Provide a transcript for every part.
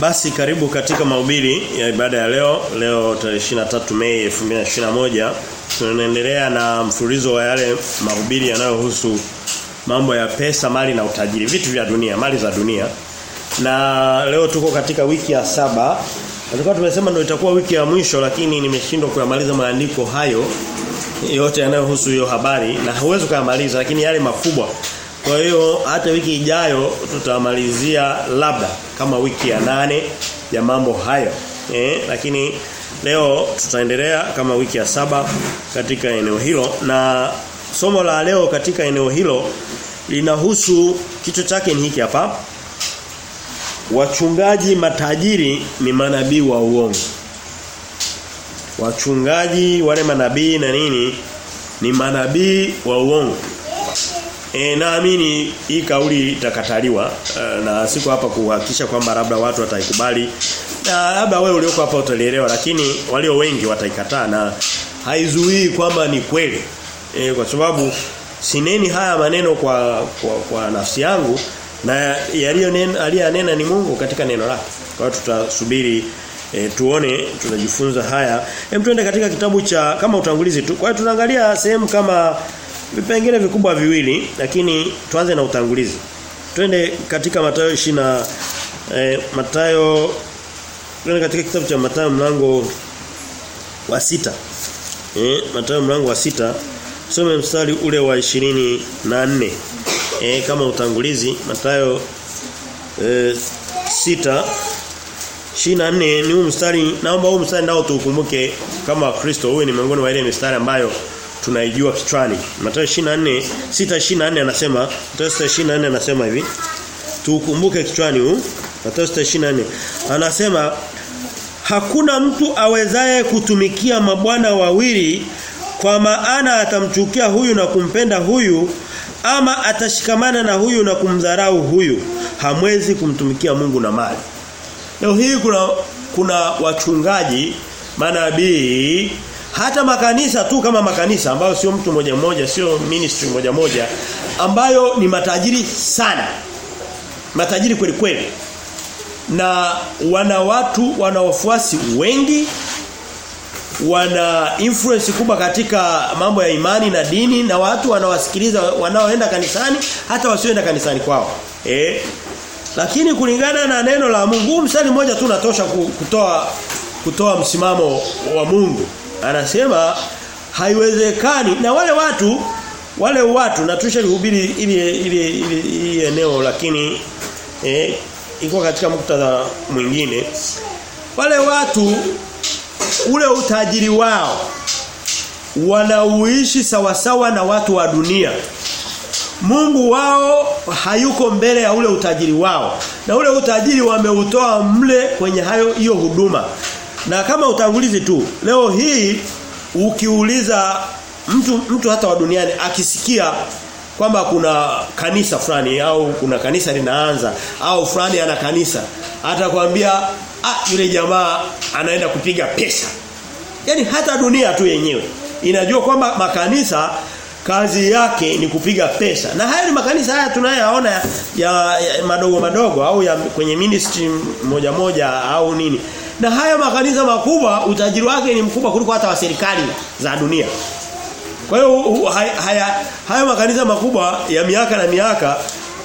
Basi karibu katika mahubiri ya ibada ya leo, leo tarehe 23 Mei 2021. Tunaendelea na mfululizo wa yale mahubiri yanayohusu mambo ya pesa, mali na utajiri, vitu vya dunia, mali za dunia. Na leo tuko katika wiki ya saba. Tulikuwa tumesema ndio itakuwa wiki ya mwisho lakini nimeshindwa kuyamaliza maandiko hayo yote yanayohusu hiyo habari na huwezi kuyamaliza lakini yale makubwa kwa hiyo hata wiki ijayo tutamalizia labda kama wiki ya nane ya mambo hayo. Eh, lakini leo tutaendelea kama wiki ya saba katika eneo hilo na somo la leo katika eneo hilo linahusu kichwa chake ni hiki hapa. Wachungaji matajiri ni manabii wa uongo. Wachungaji wale manabii na nini ni manabii wa uongo. E, naamini hii kauli itakataliwa e, na siko hapa kuhakikisha kwamba labda watu wataikubali na labda wewe ulioko hapa utalielewa lakini walio wengi wataikataa na haizuii kwamba ni kweli e, kwa sababu sineni haya maneno kwa kwa, kwa nafsi yangu na aliyanena ni Mungu katika neno lake kwa hiyo tutasubiri E, tuone tunajifunza haya. Hem tuende katika kitabu cha kama utangulizi tu. Kwa hiyo tunaangalia sehemu kama vipengele vikubwa viwili lakini tuanze na utangulizi. Twende katika Mathayo 20 eh, Mathayo twende katika kitabu cha Mathayo mlango wa sita Eh, Mathayo mlango wa sita Tusome mstari ule wa 24. Eh, kama utangulizi Mathayo eh, sita 24 ni huu mstari naomba huu mstari nao tuukumbuke kama Kristo huyu ni miongoni mwa ile mistari ambayo tunaijua kichwani. Mathayo 24 6:24 anasema Mathayo 6:24 anasema hivi. Tukumbuke kichwani huu. Mathayo 6:24 anasema hakuna mtu awezaye kutumikia mabwana wawili kwa maana atamchukia huyu na kumpenda huyu ama atashikamana na huyu na kumdharau huyu. Hamwezi kumtumikia Mungu na mali. Leo hii kuna kuna wachungaji manabii hata makanisa tu kama makanisa ambayo sio mtu moja mmoja sio ministry moja moja ambayo ni matajiri sana. Matajiri kweli kweli. Na wana watu wana wafuasi wengi wana influence kubwa katika mambo ya imani na dini na watu wanawasikiliza wanaoenda kanisani hata wasioenda kanisani kwao. Eh lakini kulingana na neno la Mungu msali mmoja tu unatosha kutoa kutoa msimamo wa Mungu anasema haiwezekani. Na wale watu wale watu na tushalihubiri ili ili ili eneo lakini eh iko katika muktadha mwingine. Wale watu ule utajiri wao wanauishi sawasawa na watu wa dunia. Mungu wao hayuko mbele ya ule utajiri wao. Na ule utajiri wameutoa mle kwenye hayo hiyo huduma na kama utangulizi tu leo hii ukiuliza mtu mtu hata wa duniani akisikia kwamba kuna kanisa fulani au kuna kanisa linaanza au fulani ana kanisa atakwambia ah yule jamaa anaenda kupiga pesa. Yaani hata dunia tu yenyewe inajua kwamba makanisa kazi yake ni kupiga pesa. Na haya ni makanisa haya tunayoyaona ya, ya, madogo madogo au ya kwenye ministry moja moja au nini. Na haya makanisa makubwa utajiri wake ni mkubwa kuliko hata wa serikali za dunia. Kwa hiyo haya haya makanisa makubwa ya miaka na miaka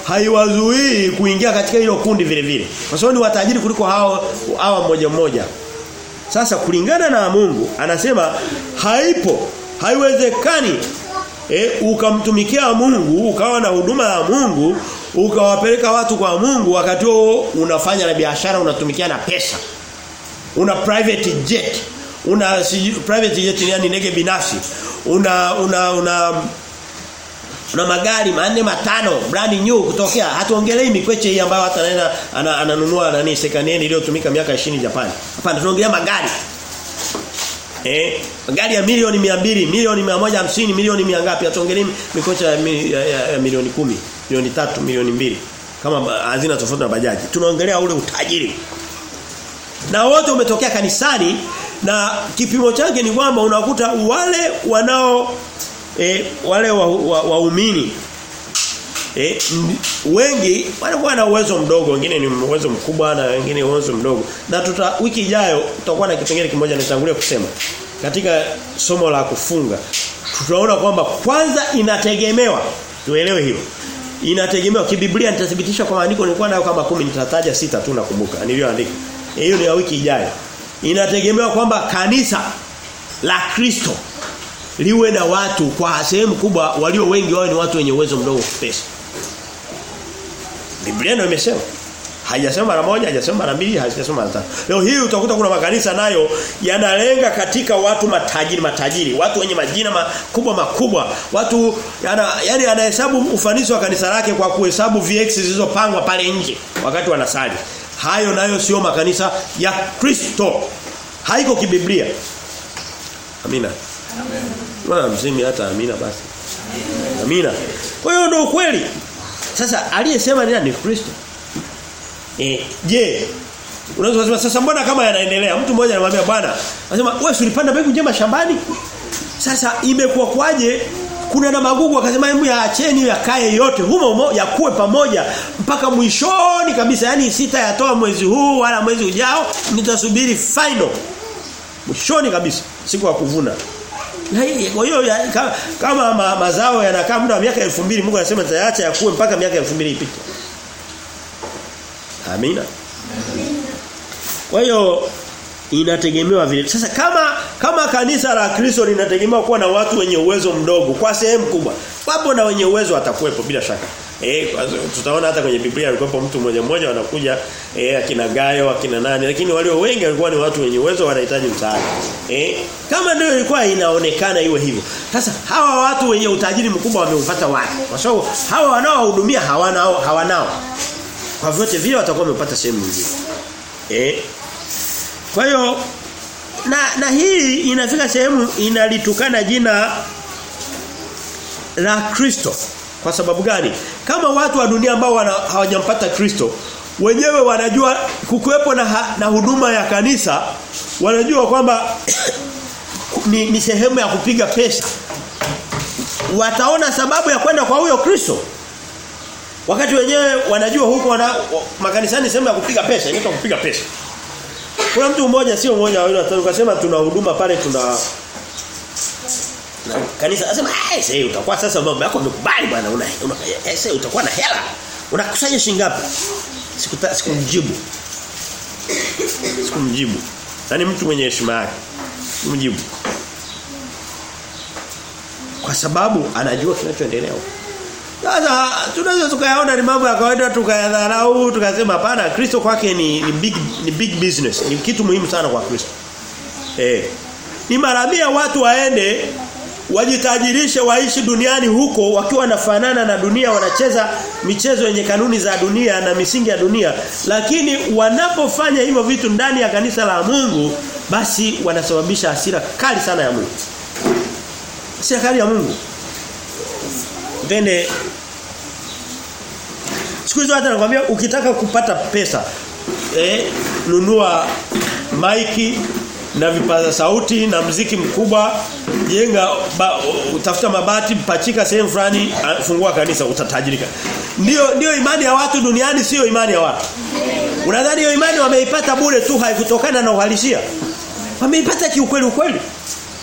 haiwazuii kuingia katika hilo kundi vile vile. Kwa sababu ni watajiri kuliko hao hawa mmoja mmoja. Sasa kulingana na Mungu anasema haipo haiwezekani e, ukamtumikia Mungu ukawa na huduma ya Mungu ukawapeleka watu kwa Mungu wakati huo unafanya na biashara unatumikia na pesa una private jet una private jet yani ndege binafsi una una una una magari manne matano brand new kutokea hatuongelei mikweche hii ambayo hata anaenda ananunua nani second hand iliyotumika miaka 20 Japan hapana tunaongelea magari Eh, magari ya milioni 200, milioni 150, milioni 100 ngapi? Hatuongelei mikocha ya, ya, ya, ya milioni kumi milioni 3, milioni 2 Kama hazina tofauti na bajaji. Tunaongelea ule utajiri. Na wote umetokea kanisani na kipimo chake ni kwamba unakuta wale wanao e, wale waumini wa, wa e, wengi wanakuwa na uwezo mdogo, wengine ni uwezo mkubwa na wengine uwezo mdogo. Na tuta wiki ijayo tutakuwa na kipengele kimoja nitangulia kusema. Katika somo la kufunga tutaona kwamba kwanza inategemewa tuelewe hilo. Inategemewa kibiblia nitathibitisha kwa maandiko nilikuwa nayo kama 10 nitataja sita tu nakumbuka niliyoandika. Hiyo ni ya wiki ijayo. Inategemewa kwamba kanisa la Kristo liwe na watu kwa sehemu kubwa walio wengi wao ni watu wenye uwezo mdogo pesa. Biblia ndio imesema. Haijasema mara moja, haijasema mara mbili, haijasema mara tatu. Leo hii utakuta kuna makanisa nayo yanalenga katika watu matajiri matajiri, watu wenye majina makubwa makubwa. Watu yana yani anahesabu ufanisi wa kanisa lake kwa kuhesabu VX zilizopangwa pale nje wakati wanasali. Hayo nayo sio makanisa ya Kristo. Haiko kibiblia. Amina. Amen. Bwana msimi hata amina basi. Amina. Kwa hiyo ndio kweli. Sasa aliyesema ni nani? Kristo. Eh, je, unaweza kusema sasa mbona kama yanaendelea? Mtu mmoja anamwambia bwana, anasema wewe ulipanda mbegu njema shambani? Sasa imekuwa kwaje? Kuna na magugu akasema hebu yaacheni yakae yote humo humo yakuwe pamoja mpaka mwishoni kabisa. yani sita yatoa mwezi huu wala mwezi ujao, nitasubiri final. Mwishoni kabisa siku ya kuvuna. Na kwa hiyo kama, kama ma, mazao yanakaa muda wa miaka 2000 Mungu anasema tayacha yakue mpaka miaka 2000 ipite. Amina. Kwa hiyo inategemewa vile. Sasa kama kama kanisa la Kristo linategemewa kuwa na watu wenye uwezo mdogo kwa sehemu kubwa. Wapo na wenye uwezo watakuwepo bila shaka. Eh tutaona hata kwenye Biblia alikuwa mtu mmoja mmoja wanakuja eh akina Gayo akina nani lakini walio wengi walikuwa ni watu wenye uwezo wanahitaji msaada. Eh kama ndio ilikuwa inaonekana iwe hivyo. Sasa hawa watu wenye utajiri mkubwa wameupata wapi? Kwa sababu hawa wanaohudumia hawanao hawanao. Kwa vyote vile watakuwa wamepata sehemu nyingine. Eh kwa hiyo na na hii inafika sehemu inalitukana jina la Kristo. Kwa sababu gani? Kama watu wa dunia ambao hawajampata Kristo wenyewe wanajua kukuwepo na, na huduma ya kanisa wanajua kwamba ni, ni sehemu ya kupiga pesa. Wataona sababu ya kwenda kwa huyo Kristo. Wakati wenyewe wanajua huko wana makanisani sehemu ya kupiga pesa, inaitwa kupiga pesa. Kuna mtu mmoja sio mmoja wawili watatu ukasema tuna huduma pale tuna na kanisa asema eh sasa utakuwa sasa mambo yako yamekubali bwana una, aise eh, utakuwa na hela. Unakusanya shilingi ngapi? Sikuta sikumjibu. Sikumjibu. yani mtu mwenye heshima yake. Mjibu. Kwa sababu anajua kinachoendelea huko. Sasa tunaweza tukayaona ni mambo ya kawaida tukayadharau tukasema hapana Kristo kwake ni, ni big ni big business ni kitu muhimu sana kwa Kristo. Eh. Ni maramia watu waende wajitajirishe waishi duniani huko wakiwa wanafanana na dunia wanacheza michezo yenye kanuni za dunia na misingi ya dunia lakini wanapofanya hivyo vitu ndani ya kanisa la Mungu basi wanasababisha hasira kali sana ya Mungu. Hasira kali ya Mungu. Tende Siku hizo hata nakwambia ukitaka kupata pesa eh nunua maiki na vipaza sauti na mziki mkubwa jenga ba, utafuta mabati mpachika sehemu fulani fungua kanisa utatajirika. Ndio ndio imani ya watu duniani sio imani ya watu. Unadhani hiyo imani wameipata bure tu haikutokana na uhalisia? Wameipata kiukweli ukweli.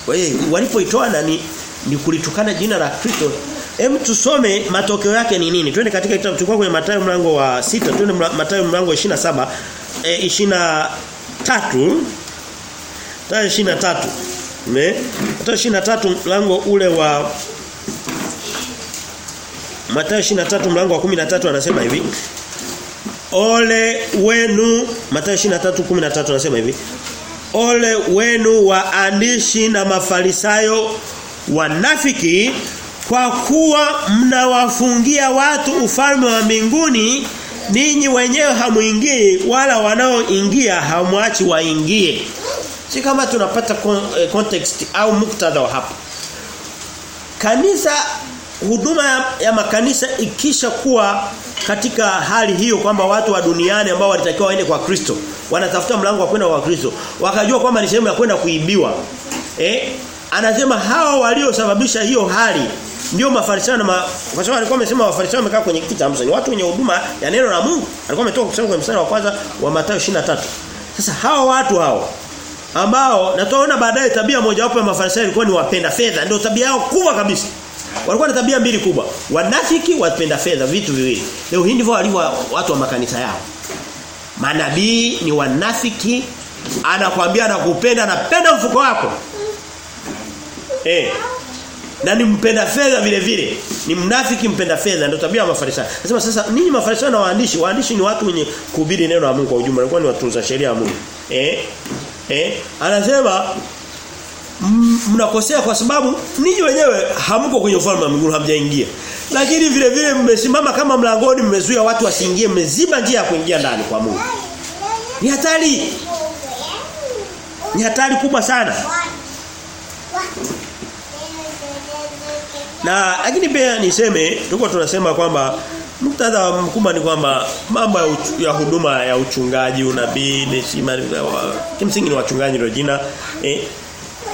Wewe walipoitoa na ni, ni kulitukana jina la Kristo Hem tusome matokeo yake ni nini? Twende katika kitabu tulikuwa kwenye Mathayo mlango wa sita twende Mathayo mlango wa 27 eh 23 Mathayo 23. Ne? Mathayo 23 mlango ule wa Mathayo 23 mlango wa 13 anasema hivi. Ole wenu Mathayo 23:13 anasema hivi. Ole wenu waandishi na mafarisayo wanafiki kwa kuwa mnawafungia watu ufalme wa mbinguni ninyi wenyewe hamuingii wala wanaoingia hamwachi waingie. Si kama tunapata context au muktadha wa hapa kanisa huduma ya, ya makanisa ikisha kuwa katika hali hiyo kwamba watu wa duniani ambao walitakiwa waende kwa Kristo wanatafuta mlango wa kwenda kwa Kristo wakajua kwamba ni sehemu ya kwenda kuibiwa eh anasema hao waliosababisha hiyo hali ndio mafarisayo na ma, kwa sababu alikuwa amesema wafarisayo wamekaa kwenye kiti cha ni watu wenye huduma ya neno la Mungu. Alikuwa ametoka kusema kwenye mstari wa kwanza wa Mathayo 23 sasa hawa watu hao ambao na tunaona baadaye tabia moja wapo ya mafarisayo ilikuwa ni wapenda fedha. Ndio tabia yao kubwa kabisa. Walikuwa na tabia mbili kubwa. Wanafiki wapenda fedha vitu viwili. Leo hii ndivyo walivyo watu wa makanisa yao. Manabii ni wanafiki Anakuambia anakupenda anapenda mfuko wako. Eh na ni mpenda fedha vile vile. Ni mnafiki mpenda fedha ndio tabia ya mafarisayo. Nasema sasa ninyi mafarisayo na waandishi waandishi ni watu wenye kuhubiri neno la Mungu kwa ujumla walikuwa ni watunza sheria ya Mungu. Eh? Eh? Anasema mnakosea kwa sababu ninyi wenyewe hamko kwenye ufalme wa mbinguni hamjaingia. Lakini vile vile mmesimama kama mlangoni mmezuia watu wasiingie mmeziba njia ya kuingia ndani kwa Mungu. Ni hatari. Ni hatari kubwa sana na lakini pia niseme tuko tunasema kwamba muktadha mkubwa ni kwamba mambo ya, ya huduma ya uchungaji unabii heshima kimsingi ni wachungaji ndio jina eh,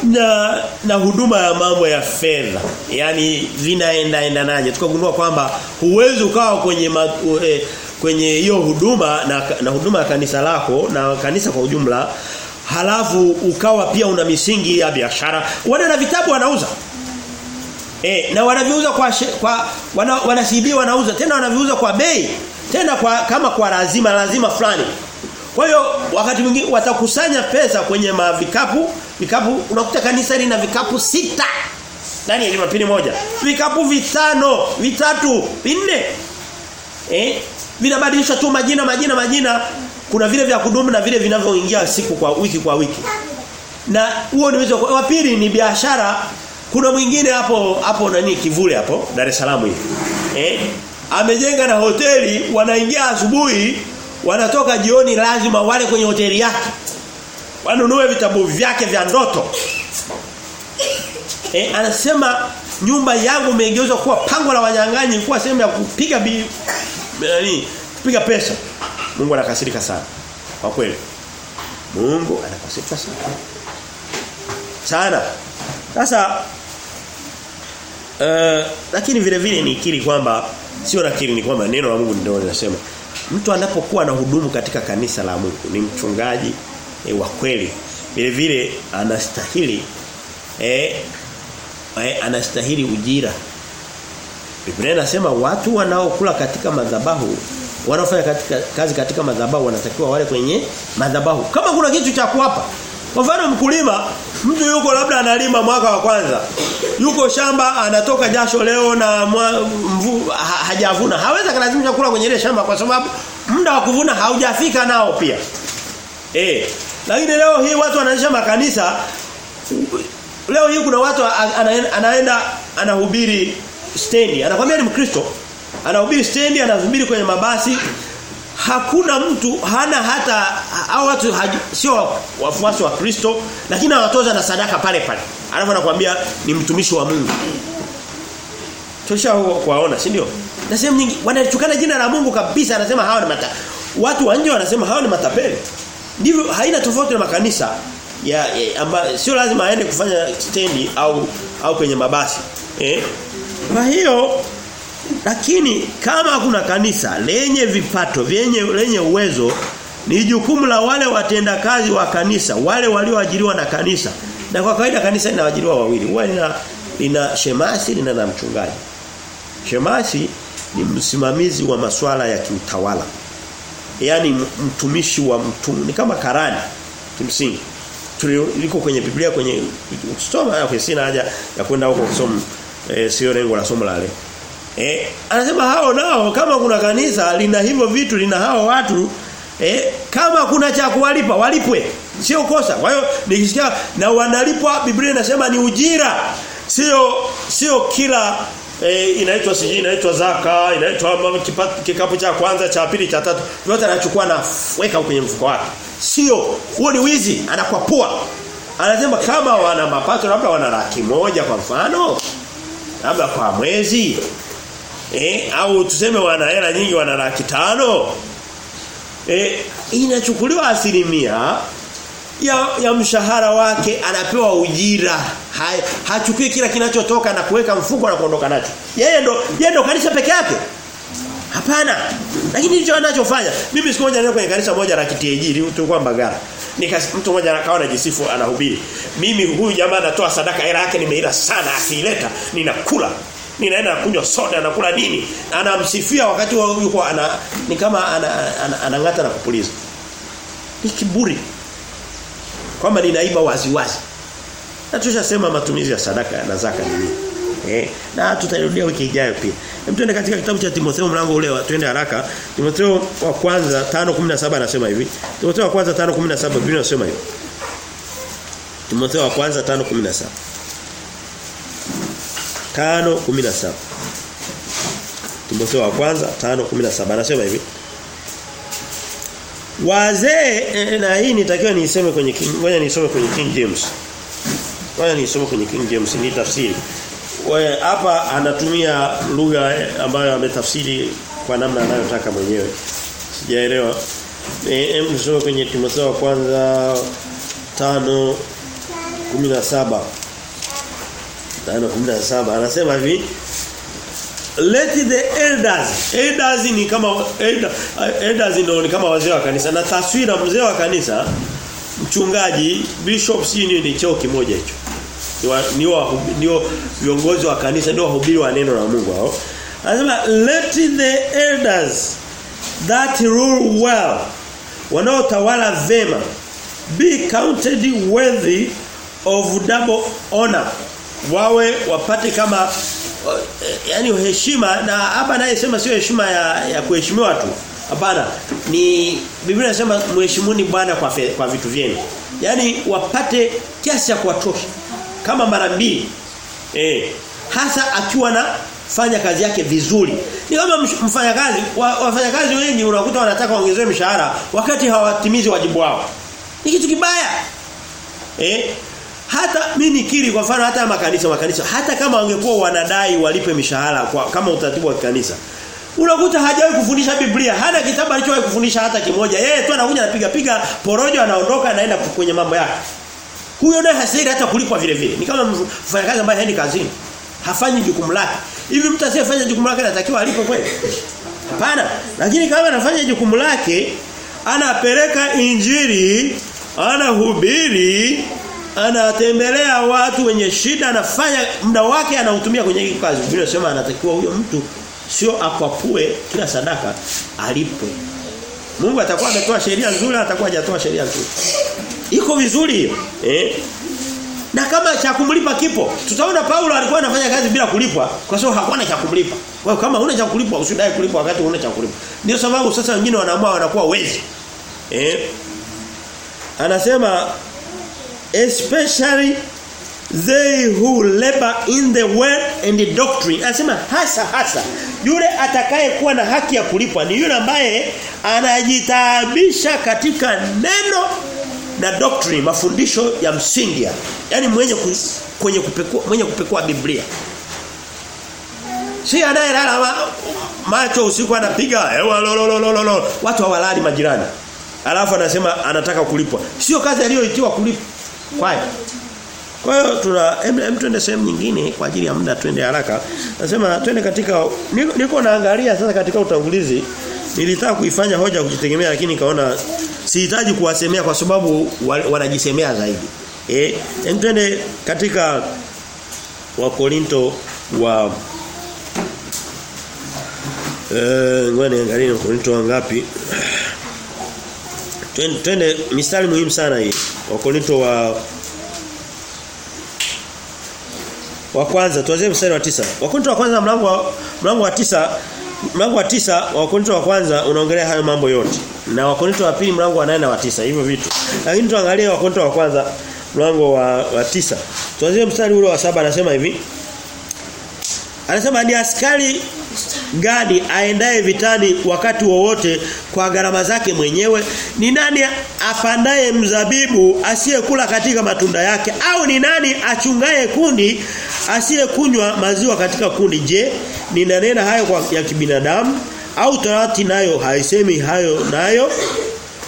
na na huduma ya mambo ya fedha yani vinaenda endanaje tukagundua kwamba huwezi ukawa kwenye ma, uh, eh, kwenye hiyo huduma na, na huduma ya kanisa lako na kanisa kwa ujumla halafu ukawa pia una misingi ya biashara. Wana na vitabu wanauza Eh, na wanaviuza kwa kwa wana, wanauza tena wanaviuza kwa bei tena kwa kama kwa lazima lazima fulani. Kwa hiyo wakati mwingine watakusanya pesa kwenye mavikapu, vikapu unakuta kanisa lina vikapu sita ndani ya Jumapili moja. Vikapu vitano, vitatu, vinne. Eh? Vinabadilishwa tu majina majina majina. Kuna vile vya kudumu na vile vinavyoingia siku kwa wiki kwa wiki. Na huo ni wa pili ni biashara kuna mwingine hapo hapo nani kivule hapo Dar es Salaam hivi. Eh? Amejenga na hoteli wanaingia asubuhi wanatoka jioni lazima wale kwenye hoteli yake. Wanunue vitabu vyake vya ndoto. Eh, anasema nyumba yangu imegeuzwa kuwa pango la wanyang'anyi kuwa sehemu ya kupiga bi nani kupiga pesa. Mungu anakasirika sana. Kwa kweli. Mungu anakasirika sana. Sana. Sasa uh, lakini vile vile nikiri kwamba sio nakiri ni kwamba neno la Mungu ndio linasema. Mtu anapokuwa na hudumu katika kanisa la Mungu ni mchungaji e, wa kweli. Vile vile anastahili eh e, anastahili ujira. Biblia inasema watu wanaokula katika madhabahu wanaofanya katika kazi katika madhabahu wanatakiwa wale kwenye madhabahu. Kama kuna kitu cha kuwapa kwa mfano mkulima mtu yuko labda analima mwaka wa kwanza. Yuko shamba anatoka jasho leo na mvu, ha, hajavuna. Hawezi kulazimisha kula kwenye ile shamba kwa sababu muda wa kuvuna haujafika nao pia. Eh lakini leo hii watu wanaanzisha makanisa. Leo hii kuna watu anaenda, anaenda anahubiri stendi. Anakwambia ni mkristo. Anahubiri stendi anahubiri kwenye mabasi hakuna mtu hana hata au watu sio wafuasi wa Kristo lakini anatoza na sadaka pale pale. Alafu anakuambia ni mtumishi wa Mungu. Tusha kuwaona si ndio? Na sehemu nyingi wanachukana jina la Mungu kabisa anasema hawa ni mata watu wanje wanasema hawa ni matapeli. Ndivyo haina tofauti na makanisa ya, ya amba, sio lazima aende kufanya stendi au au kwenye mabasi eh? Kwa hiyo lakini kama kuna kanisa lenye vipato vyenye lenye uwezo ni jukumu la wale watendakazi wa kanisa, wale walioajiriwa na kanisa. Na kwa kawaida kanisa linaajiriwa wawili. Huwa lina lina shemasi lina na mchungaji. Shemasi ni msimamizi wa masuala ya kiutawala. Yaani mtumishi wa mtu ni kama karani kimsingi. Tuliko kwenye Biblia kwenye ukisoma sina haja ya kwenda huko kusoma e, sio lengo la somo la leo. Eh, anasema hao nao kama kuna kanisa lina hivyo vitu lina hao watu eh, kama kuna cha kuwalipa walipwe. Sio kosa. Kwa hiyo nikisikia na wanalipwa Biblia inasema ni ujira. Sio sio kila eh, inaitwa siji inaitwa zaka, inaitwa kikapu cha kwanza, cha pili, cha tatu. Yote anachukua na weka kwenye mfuko wake. Sio, huo ni wizi, anakwapua. Anasema kama wana mapato labda wana laki moja kwa mfano, labda kwa mwezi eh au tuseme wana hela nyingi wana laki tano eh inachukuliwa asilimia ya, ya mshahara wake anapewa ujira. Ha, hachukui kila kinachotoka na kuweka mfuko na kuondoka nacho. Yeye ndo yeye ndo kanisa peke yake. Hapana. Lakini ndicho anachofanya. Mimi siku moja nilikuwa kwenye kanisa moja la KTG tulikuwa Mbagara. Nikas mtu mmoja akawa anajisifu anahubiri. Mimi huyu jamaa anatoa sadaka hela yake nimeila sana akiileta ninakula. Ninaenda kunywa soda nakula nini? Anamsifia wakati wao yuko ana ni kama anang'ata ana, ana, ana, na kupuliza. Ni kiburi. Kwamba ninaiba wazi. Na tushasema matumizi ya sadaka na zaka ni nini. Eh, na tutarudia wiki ijayo pia. Hem tuende katika kitabu cha Timotheo mlango ule twende haraka. Timotheo wa kwanza 5:17 anasema hivi. Timotheo wa kwanza 5:17 Biblia inasema hivi. Timotheo wa kwanza 5:17. 5:17. Timotheo wa kwanza 5:17 anasema hivi. Wazee na hii nitakiwa niiseme kwenye ngoja nisome kwenye King James. Ngoja nisome kwenye King James ni tafsiri. Hapa anatumia lugha ambayo ametafsiri kwa namna anayotaka mwenyewe. Sijaelewa. Em nisome kwenye Timotheo wa kwanza 5 17 5:17 anasema hivi Let the elders elders ni kama elder, elders ndio ni kama wazee wa kanisa. Na taswira mzee wa kanisa mchungaji bishop si ni cheo kimoja hicho. Ni wa ndio viongozi wa kanisa ndio wahubiri wa neno la Mungu hao. Anasema let the elders that rule well wanaotawala vema be counted worthy of double honor wawe wapate kama yani heshima na hapa naye sema sio heshima ya, ya kuheshimiwa tu. Hapana. Ni Biblia inasema mheshimuni Bwana kwa fe, kwa vitu vyenu. Yani wapate kiasi cha kuwatosha. Kama mara mbili. Eh hasa akiwa na fanya kazi yake vizuri. Ni kama mfanyakazi wafanyakazi wengi unakuta wanataka waongezewe mshahara wakati hawatimizi wajibu wao. Ni kitu kibaya. Eh hata mimi nikiri kwa mfano hata makanisa makanisa hata kama wangekuwa wanadai walipe mishahara kwa kama utaratibu wa kanisa unakuta hajawahi kufundisha Biblia hana kitabu alichowahi kufundisha hata kimoja. Yeye tu anakuja anapiga piga porojo anaondoka anaenda kwenye mambo yake. Huyo naye hasiri hata kulipwa vile vile. Ni kama mfanyakazi ambaye haendi kazini hafanyi jukumu lake. Hivi mtu asiyefanya jukumu lake anatakiwa alipe kweli? Hapana. Lakini kama anafanya jukumu lake anapeleka injili anahubiri anatembelea watu wenye shida anafanya muda wake anautumia kwenye hii kazi. Biblia inasema anatakiwa huyo mtu sio akwapue kila sadaka alipwe. Mungu atakuwa ametoa sheria nzuri atakuwa hajatoa sheria nzuri. Iko vizuri hiyo eh? Na kama cha kumlipa kipo tutaona Paulo alikuwa anafanya kazi bila kulipwa kwa sababu hakuwa na cha kumlipa. Kwa hiyo kama huna cha kulipwa usidai kulipwa wakati huna cha kulipwa. Ndio sababu sasa wengine wanaamua wanakuwa wezi eh? Anasema especially they who labor in the word and the doctrine. Anasema hasa hasa yule atakaye kuwa na haki ya kulipwa ni yule ambaye anajitaabisha katika neno na doctrine mafundisho ya msingi yani mwenye kwenye kupekua mwenye kupekua Biblia. Si anayelala ma, macho usiku anapiga ewa lololololo watu hawalali majirani. Alafu anasema anataka kulipwa. Sio kazi aliyoitiwa kulipwa kwayo kwa hiyo tuna hem twende sehemu nyingine kwa ajili ya muda twende haraka. Nasema twende katika niko, naangalia sasa katika utangulizi nilitaka kuifanya hoja kujitegemea lakini kaona sihitaji kuwasemea kwa sababu wanajisemea zaidi. Eh, twende katika wa Korinto wa eh ngoja niangalie Korinto wangapi. Twende, twende mistari muhimu sana hii. Wa Korinto wa wa kwanza tuanze mstari wa tisa Wakorinto wa kwanza mlango wa mlango wa tisa mlango wa tisa Wakorinto wa kwanza unaongelea hayo mambo yote. Na Wakorinto wa pili mlango wa 8 na wa tisa hivyo vitu. Lakini tuangalie Wakorinto wa kwanza mlango wa, wa tisa Tuanze mstari ule wa saba anasema hivi. Anasema ni askari gani aendaye vitani wakati wowote kwa gharama zake mwenyewe. Ni nani apandaye mzabibu asiyekula katika matunda yake? Au ni nani achungaye kundi asiyekunywa maziwa katika kundi? Je ninanena hayo kwa ya kibinadamu? Au torati nayo haisemi hayo nayo?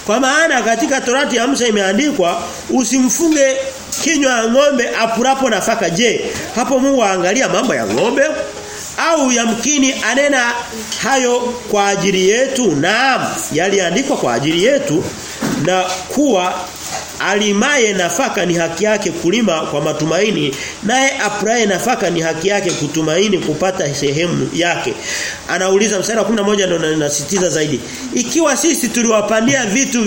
Kwa maana katika Torati ya Musa imeandikwa usimfunge kinywa ya ng'ombe apurapo nafaka. Je, hapo Mungu aangalia mambo ya ng'ombe? Au yamkini anena hayo kwa ajili yetu? Naam, yaliandikwa kwa ajili yetu na kuwa alimaye nafaka ni haki yake kulima kwa matumaini naye apraye nafaka ni haki yake kutumaini kupata sehemu yake anauliza mstari wa 11 ndio nasisitiza zaidi ikiwa sisi tuliwapandia vitu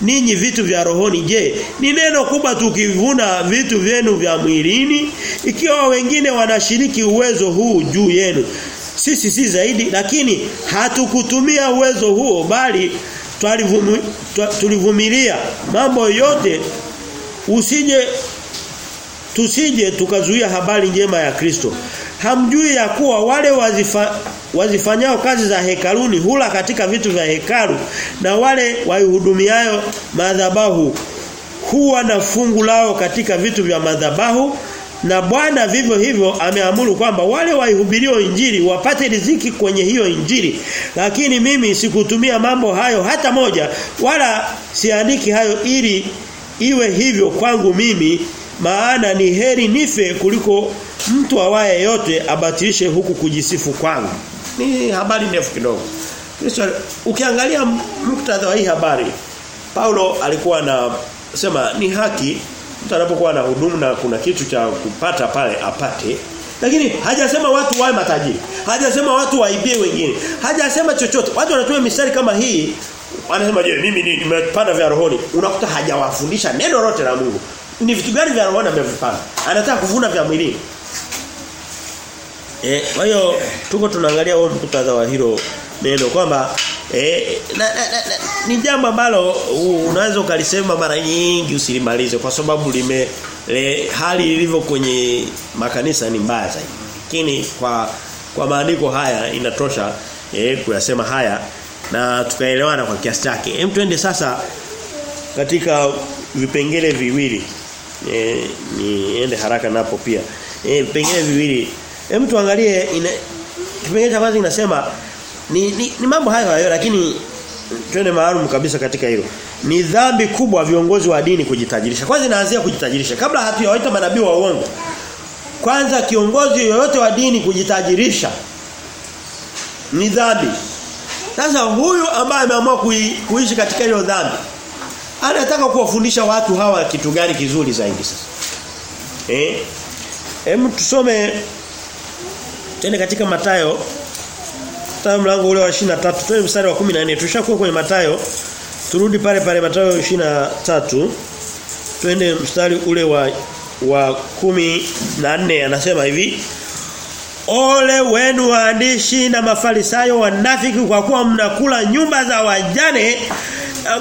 ninyi vitu vya rohoni je ni neno kubwa tukivuna vitu vyenu vya mwilini? Ikiwa wengine wanashiriki uwezo huu juu yenu sisi si zaidi lakini hatukutumia uwezo huo bali tulivumilia. Mambo yote usije tusije tukazuia habari njema ya Kristo. Hamjui ya kuwa wale wazifa, wazifanyao kazi za hekaluni hula katika vitu vya hekalu na wale waihudumiayo madhabahu huwa na fungu lao katika vitu vya madhabahu na Bwana vivyo hivyo ameamuru kwamba wale waihubirio injili wapate riziki kwenye hiyo injili. Lakini mimi sikutumia mambo hayo hata moja wala siandiki hayo ili iwe hivyo kwangu mimi maana ni heri nife kuliko mtu awaye yote abatilishe huku kujisifu kwangu. Ni habari ndefu kidogo. Kristo ukiangalia muktadha wa hii habari Paulo alikuwa na sema ni haki mtu anapokuwa na hudumu na kuna kitu cha kupata pale apate. Lakini hajasema watu wawe matajiri hajasema watu waibie wengine hajasema chochote. Watu wanatumia mistari kama hii wanasema je mimi nimepanda vya rohoni? Unakuta hajawafundisha neno lote la Mungu. Ni vitu gani vya rohoni amevipanda anataka kuvuna vya mwilini eh kwa hiyo tuko tunaangalia wote mkutadha wa hilo neno kwamba Eh, na, na, na, ni jambo ambalo unaweza ukalisema mara nyingi usilimalize kwa sababu lime le, hali ilivyo kwenye makanisa ni mbaya zaidi. Lakini kwa kwa maandiko haya inatosha eh, kuyasema haya na tukaelewana kwa kiasi chake. Hem twende sasa katika vipengele viwili. Eh, niende haraka napo pia. Eh, vipengele viwili. Hem tuangalie kipengele cha kwanza inasema ni, ni, ni mambo hayo hayo lakini twende maalum kabisa katika hilo. Ni dhambi kubwa viongozi wa dini kujitajirisha. Kwanza inaanzia kujitajirisha kabla hatujawaita manabii wa uongo. Kwanza kiongozi yoyote wa dini kujitajirisha ni dhambi. Sasa huyu ambaye ameamua kui, kuishi katika hiyo dhambi anataka kuwafundisha watu hawa kitu gani kizuri zaidi sasa. Eh? Hem tusome tena katika Matayo Matayo mlango ule wa 23 twende mstari wa 14 tushakuwa kwenye Matayo turudi pale pale Matayo 23 twende mstari ule wa wa 14 anasema hivi Ole wenu waandishi na mafarisayo wanafiki kwa kuwa mnakula nyumba za wajane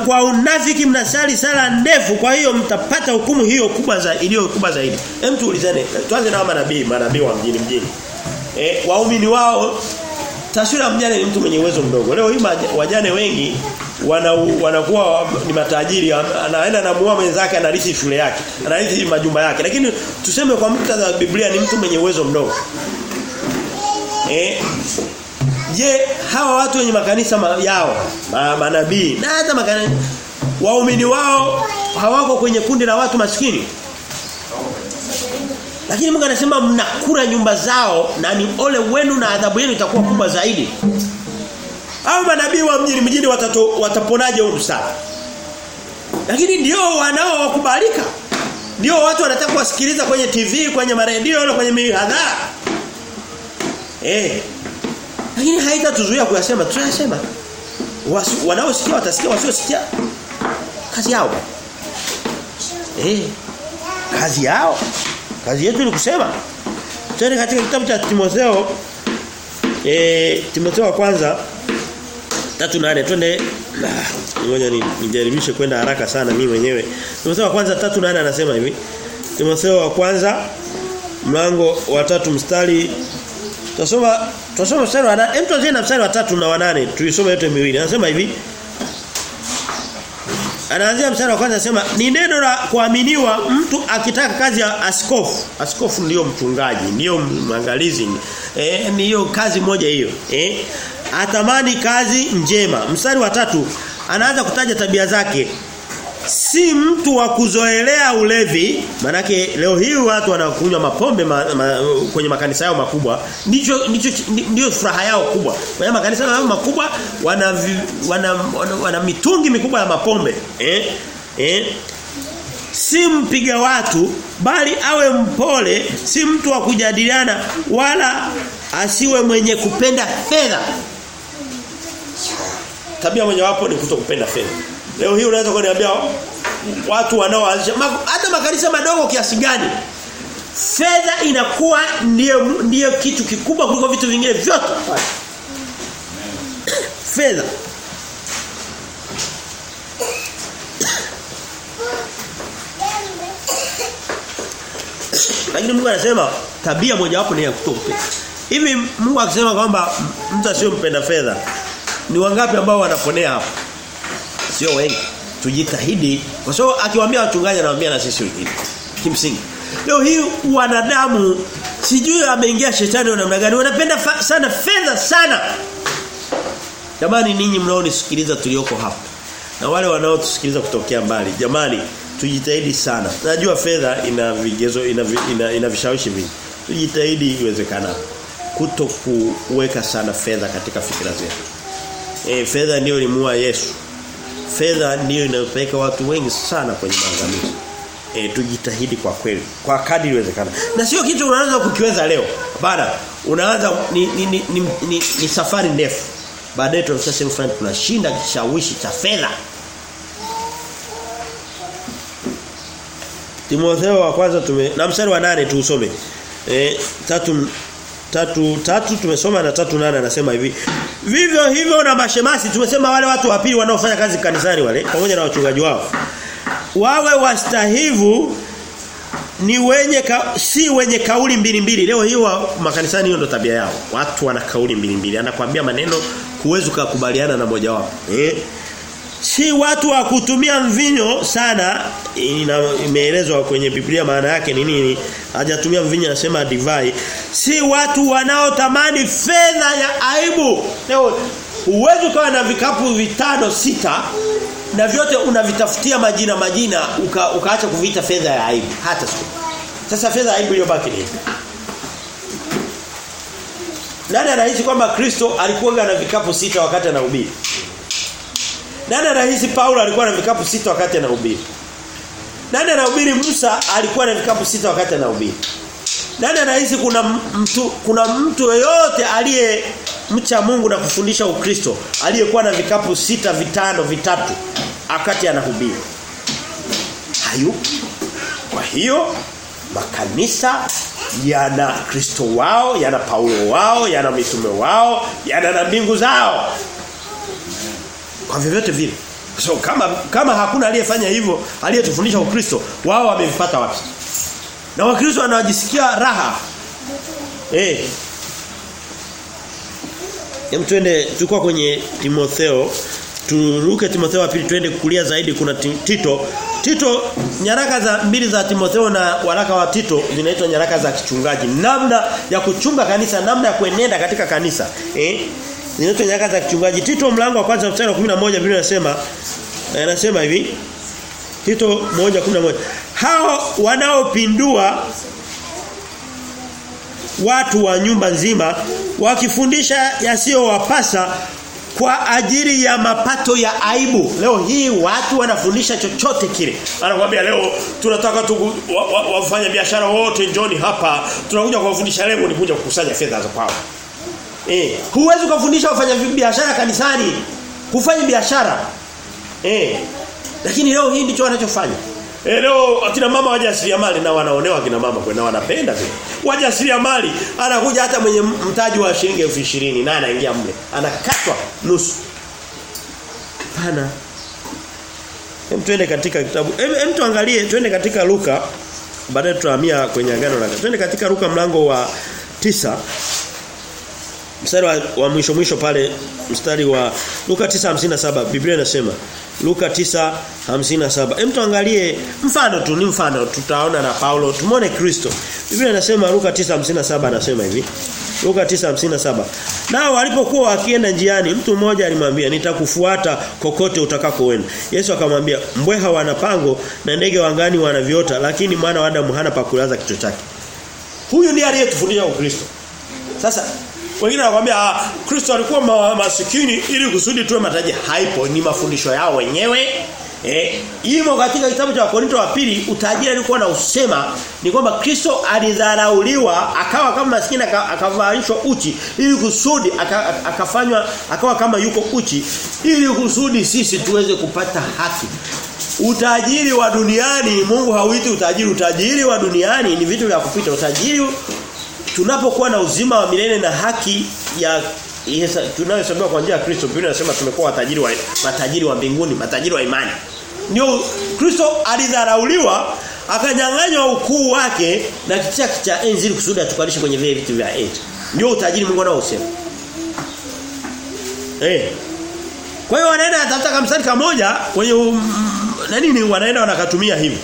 kwa unafiki mnasali sala ndefu kwa hiyo mtapata hukumu hiyo kubwa za iliyo kubwa zaidi. Hem tuulizane. Tuanze na manabii manabii wa mjini mjini. Eh waumini wao taswira mjane ni mtu mwenye uwezo mdogo. Leo hii wajane wengi wana wanakuwa ni matajiri anaenda na muoa mwenzake anarithi shule yake anarithi majumba yake. Lakini tuseme kwa muktadha wa Biblia ni mtu mwenye uwezo mdogo. Eh je hawa watu wenye makanisa ma, yao ma, manabii na hata makanisa waumini wao hawako kwenye kundi la watu maskini lakini Mungu anasema mnakula nyumba zao na ni ole wenu na adhabu yenu itakuwa kubwa zaidi. Hao manabii wa mjini mjini watato, wataponaje huko mstari? Lakini ndio wanao wakubalika. Ndio watu wanataka kuwasikiliza kwenye TV, kwenye maredio na kwenye mihadhara. Eh. Lakini haitatuzuia kuyasema, tunayasema. Wanaosikia watasikia, wasiosikia kazi yao. Eh. Kazi yao. Kazi yetu ni kusema. Tena katika kitabu cha Timotheo eh Timotheo wa kwanza 3:8 twende ngoja nijaribishe kwenda haraka sana mimi mwenyewe. Timotheo wa kwanza 3:8 anasema hivi. Timotheo wa kwanza mlango wa tatu mstari Tutasoma tutasoma mstari wa 8. Hem tuanze na mstari wa 3 na wa 8. Tuisome yote miwili. Anasema hivi. Anaanzia mstari wa kwanza anasema ni neno la kuaminiwa mtu akitaka kazi ya askofu. Askofu ndiyo mchungaji, ndiyo mwangalizi. Eh ndiyo kazi moja hiyo. Eh atamani kazi njema. Mstari wa tatu anaanza kutaja tabia zake si mtu wa kuzoelea ulevi manake leo hii watu wanakunywa mapombe ma, ma, kwenye makanisa yao makubwa ndicho ndicho ndio furaha yao kubwa. Kwenye makanisa yao makubwa wana wana, wana, wana mitungi mikubwa ya mapombe eh eh. Si mpiga watu bali awe mpole si mtu wa kujadiliana wala asiwe mwenye kupenda fedha. Tabia mojawapo ni kutokupenda fedha leo hii unaweza kuniambia watu wanaoanzisha hata makanisa madogo kiasi gani fedha inakuwa ndiyo ndiyo kitu kikubwa kuliko vitu vingine vyote fedha Lakini Mungu anasema tabia moja wapo ni ya kutokupenda. Hivi Mungu akisema kwamba mtu asiyompenda fedha ni wangapi ambao wanaponea hapo? Sio wengi. Tujitahidi kwa sababu akiwaambia wachungaji anawaambia na sisi wengine. Kimsingi. Leo hii wanadamu sijui ameingia shetani wa namna gani wanapenda sana fedha sana. Jamani ninyi mnaonisikiliza tulioko hapa na wale wanaotusikiliza kutokea mbali. Jamani tujitahidi sana. Najua fedha ina vigezo ina, ina, ina vishawishi vingi. Tujitahidi iwezekana kuto kuweka sana fedha katika fikra zetu. E, fedha ndio limua Yesu. Fedha ndio inayopeleka watu wengi sana kwenye maangamizi. E, tujitahidi kwa kweli kwa kadri iwezekana. Na sio kitu unaanza kukiweza leo. Bada unaanza ni ni, ni, ni, ni, ni safari ndefu. Baadaye tunafika sehemu fulani tunashinda kishawishi cha fedha. Timotheo wa kwanza tume na mstari wa nane tuusome. Eh tatu tatu tatu tumesoma na tatu nane anasema hivi. Vivyo hivyo na mashemasi tumesema wale watu wa pili wanaofanya kazi kanisani wale pamoja na wachungaji wao. Wawe wastahivu ni wenye ka, si wenye kauli mbili mbili. Leo hii makanisani hiyo ndo tabia yao. Watu wana kauli mbili mbili. Anakuambia maneno huwezi kukubaliana na moja wao. Eh? Si watu wa kutumia mvinyo sana imeelezwa kwenye Biblia maana yake ni nini? Hajatumia mvinyo anasema divai. Si watu wanaotamani fedha ya aibu. Leo uwezo ukawa na vikapu vitano sita na vyote unavitafutia majina majina uka, ukaacha kuvita fedha ya aibu hata siku. Sasa fedha ya aibu iliyobaki ni Nani anahisi kwamba Kristo alikuwa na vikapu sita wakati anahubiri? Nani anahisi Paulo alikuwa na vikapu sita wakati anahubiri? Nani anahubiri Musa alikuwa na vikapu sita wakati anahubiri? Nani anahisi kuna mtu kuna mtu yeyote aliye mcha Mungu na kufundisha Ukristo aliyekuwa na vikapu sita vitano vitatu wakati anahubiri? Hayu. Kwa hiyo makanisa yana Kristo wao, yana Paulo wao, yana mitume wao, yana na mbingu zao kwa vyovyote vile. So kama kama hakuna aliyefanya hivyo, aliyetufundisha Ukristo, wao wamevipata wapi? Na Wakristo wanajisikia raha. Eh. Hem twende tulikuwa kwenye Timotheo turuke Timotheo wa pili twende kulia zaidi kuna Tito Tito nyaraka za mbili za Timotheo na waraka wa Tito zinaitwa nyaraka za kichungaji namna ya kuchunga kanisa namna ya kuenenda katika kanisa eh zinaitwa nyakati za kichungaji Tito mlango wa kwanza mstari wa 11 Biblia inasema inasema hivi Tito 1:11 hao wanaopindua watu wa nyumba nzima wakifundisha yasiyowapasa kwa ajili ya mapato ya aibu. Leo hii watu wanafundisha chochote kile. Anakuambia leo tunataka tu wafanya wa, wa biashara wote njoni hapa. Tunakuja kuwafundisha leo ni kuja kukusanya fedha za kwao. Eh, huwezi kufundisha wafanya biashara kanisani kufanya biashara. Eh. Lakini leo hii ndicho wanachofanya. Eh, leo akina mama wajasiriamali na wanaonewa akina mama kwa na wanapenda vile. Wajasiriamali anakuja hata mwenye mtaji wa shilingi 20,000 na anaingia mle. Anakatwa nusu. Pana. Hem twende katika kitabu. Hem tuangalie twende katika Luka baadaye tutahamia kwenye agano la Twende katika Luka mlango wa tisa mstari wa, wa mwisho mwisho pale mstari wa Luka 9:57 Biblia inasema Luka 9:57 Hem tuangalie mfano tu ni mfano tutaona na Paulo tumone Kristo Biblia inasema Luka 9:57 anasema hivi Luka 9:57. Nao walipokuwa wakienda njiani mtu mmoja alimwambia nitakufuata kokote utakakoenda. Yesu akamwambia mbweha wana pango na ndege wangani wana viota lakini mwana wa Adamu hana pa kulaza kichwa chake. Huyu ndiye aliyetufundisha Ukristo. Sasa wengine wanakuambia ah Kristo alikuwa ma, masikini ili kusudi tuwe mataji. Haipo ni mafundisho yao wenyewe. Eh, imo katika kitabu cha Korinto wa pili utajiri alikuwa na usema ni kwamba Kristo alidharauliwa akawa kama maskini akavalishwa uchi ili kusudi aka, akafanywa akawa kama yuko uchi ili kusudi sisi tuweze kupata haki. Utajiri wa duniani Mungu hauiti utajiri utajiri wa duniani ni vitu vya kupita utajiri tunapokuwa na uzima wa milele na haki ya tunayohesabiwa kwa njia ya Kristo Biblia inasema tumekuwa watajiri wa matajiri wa mbinguni matajiri wa imani. Ndio Kristo alidharauliwa akanyang'anywa ukuu wake na kitia cha enzi ili kusudi atukalishe kwenye vile vitu vya enzi. Ndio utajiri Mungu anaosema. Eh. Kwa hiyo wanaenda atafuta kamstari kamoja kwenye na nini wanaenda wanakatumia hivi.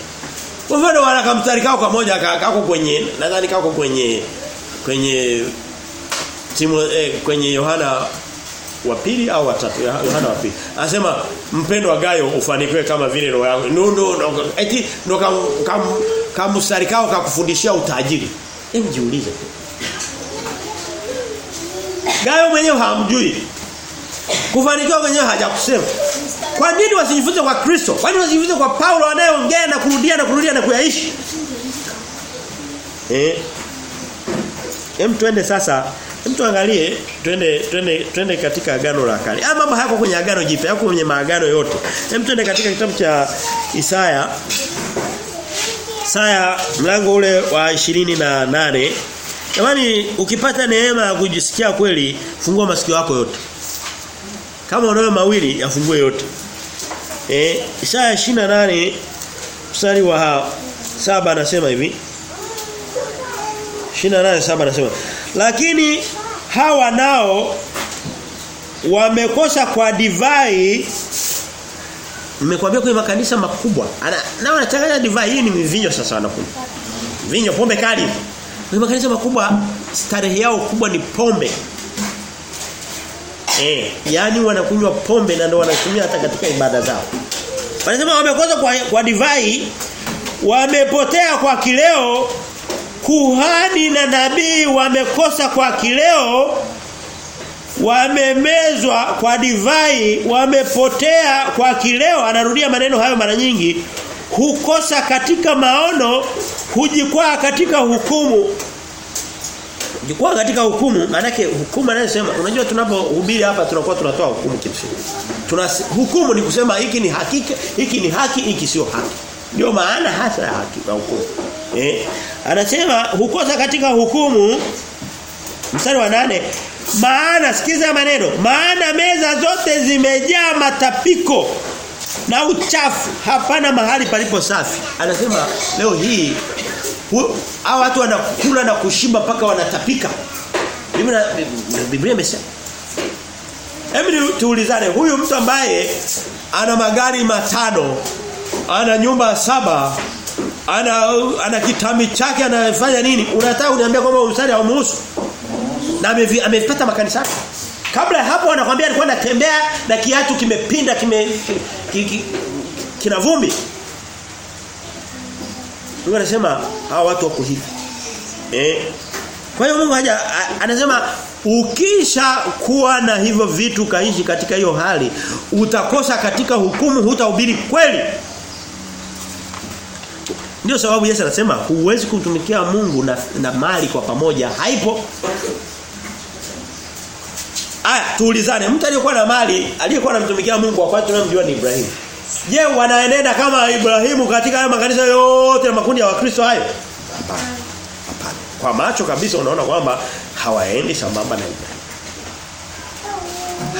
Kwa mfano wanakamstari kao kamoja kako kwenye nadhani kako kwenye kwenye timu eh, kwenye Yohana wa pili au watatu Yohana wa pili. Anasema mpendo wa Gayo ufanikiwe kama vile roho yangu. Ndo ndo eti ndo kam, kam, kamstari kakufundishia utajiri. Hebu jiulize. Gayo mwenyewe hamjui. Kufanikiwa mwenyewe hajakusema. Kwa nini wasijifunze kwa Kristo? Kwa nini wasijifunze kwa Paulo anayeongea na kurudia na kurudia na kuyaishi? Eh Hem twende sasa Hem tuangalie twende twende twende katika agano la kale. Ah mambo hayako kwenye agano jipya, yako kwenye maagano yote. Hem twende katika kitabu cha Isaya. Isaya mlango ule wa ishirini na Jamani ukipata neema ya kujisikia kweli fungua masikio yako yote. Kama unayo mawili yafungue yote. Eh Isaya 28 mstari wa saba anasema hivi 28 saba anasema lakini hawa nao wamekosa kwa divai Nimekwambia kwenye makanisa makubwa ana nao wanachanganya divai hii ni mivinyo sasa wanakunywa. Vinyo pombe kali. Kwenye makanisa makubwa starehe yao kubwa ni pombe. Eh, yani wanakunywa pombe na ndio wanatumia hata katika ibada zao. Wanasema wamekosa kwa, kwa divai wamepotea kwa kileo kuhani na nabii wamekosa kwa kileo wamemezwa kwa divai wamepotea kwa kileo. Anarudia maneno hayo mara nyingi. Hukosa katika maono hujikwaa katika hukumu. Hujikwaa katika hukumu manake hukumu anayosema unajua tunapohubiri hapa tunakuwa tunatoa hukumu kimsingi. Hukumu ni kusema hiki ni hakika hiki ni haki hiki sio haki. Ndio maana hasa ya haki na hukumu Eh, anasema hukosa katika hukumu. Mstari wa nane maana sikiza maneno maana meza zote zimejaa matapiko na uchafu. Hapana mahali palipo safi. Anasema leo hii hao watu wanakula na kushiba mpaka wanatapika. Biblia Biblia imesema. Hebu tuulizane huyu mtu ambaye ana magari matano ana nyumba saba ana ana kitami chake anafanya nini? Unataka uniambia kwamba mstari haumuhusu? Na amepata makanisa kabla ya hapo anakuambia alikuwa anatembea na kiatu kimepinda kime ki, ki, kina vumbi. Mungu anasema hawa watu wako hivi. Eh. Kwa hiyo Mungu haja anasema ukisha kuwa na hivyo vitu kaishi katika hiyo hali utakosa katika hukumu hutahubiri kweli ndio sababu Yesu anasema huwezi kumtumikia Mungu na, na mali kwa pamoja. Haipo. Aya, tuulizane. Mtu aliyekuwa na mali, aliyekuwa anamtumikia Mungu wakati tunamjua ni Ibrahimu. Je, wanaenenda kama Ibrahimu katika haya makanisa yote na makundi ya Wakristo hayo? Hapana. Hapana. Kwa macho kabisa unaona kwamba hawaendi sambamba na Ibrahimu.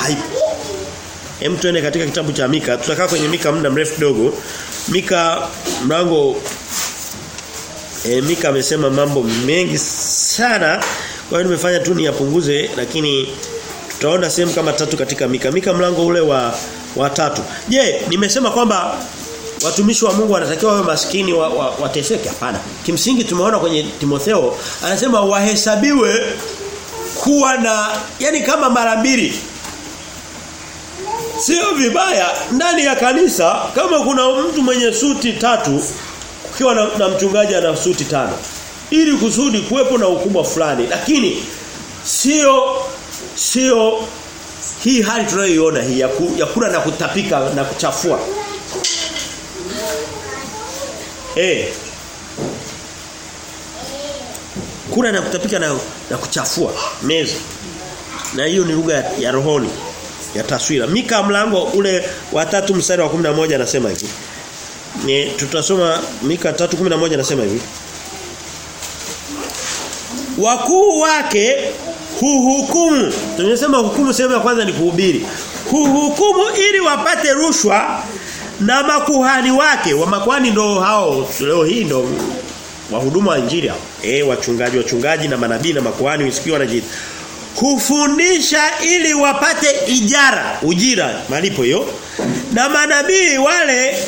Haipo. Hem tuende katika kitabu cha Mika. Tutakaa kwenye Mika muda mrefu kidogo. Mika mlango e, Mika amesema mambo mengi sana. Kwa hiyo nimefanya tu niyapunguze lakini tutaona sehemu kama tatu katika Mika. Mika mlango ule wa wa tatu. Je, nimesema kwamba watumishi wa Mungu wanatakiwa wawe maskini wa, wa, wateseke hapana. Kimsingi tumeona kwenye Timotheo anasema wahesabiwe kuwa na yani kama mara mbili Sio vibaya ndani ya kanisa kama kuna mtu mwenye suti tatu ukiwa na, na mchungaji ana suti tano ili kusudi kuwepo na ukubwa fulani lakini sio sio hii hali tunayoiona hii ya, ku, ya kula na kutapika na kuchafua. Eh kula na kutapika na, na kuchafua meza. Na hiyo ni lugha ya, ya rohoni ya taswira Mika mlango ule wa 3 mstari wa 11 anasema hivi ni tutasoma Mika 3:11 anasema hivi Wakuu wake huhukumu. Tumesema hukumu sehemu ya kwanza ni kuhubiri. Huhukumu ili wapate rushwa na makuhani wake. Wa makuhani ndo hao leo hii ndo wahudumu wa injili hao. Eh wachungaji wachungaji na manabii na makuhani usikiwa na wanajiita. Hufundisha ili wapate ijara, ujira, malipo hiyo. Na manabii wale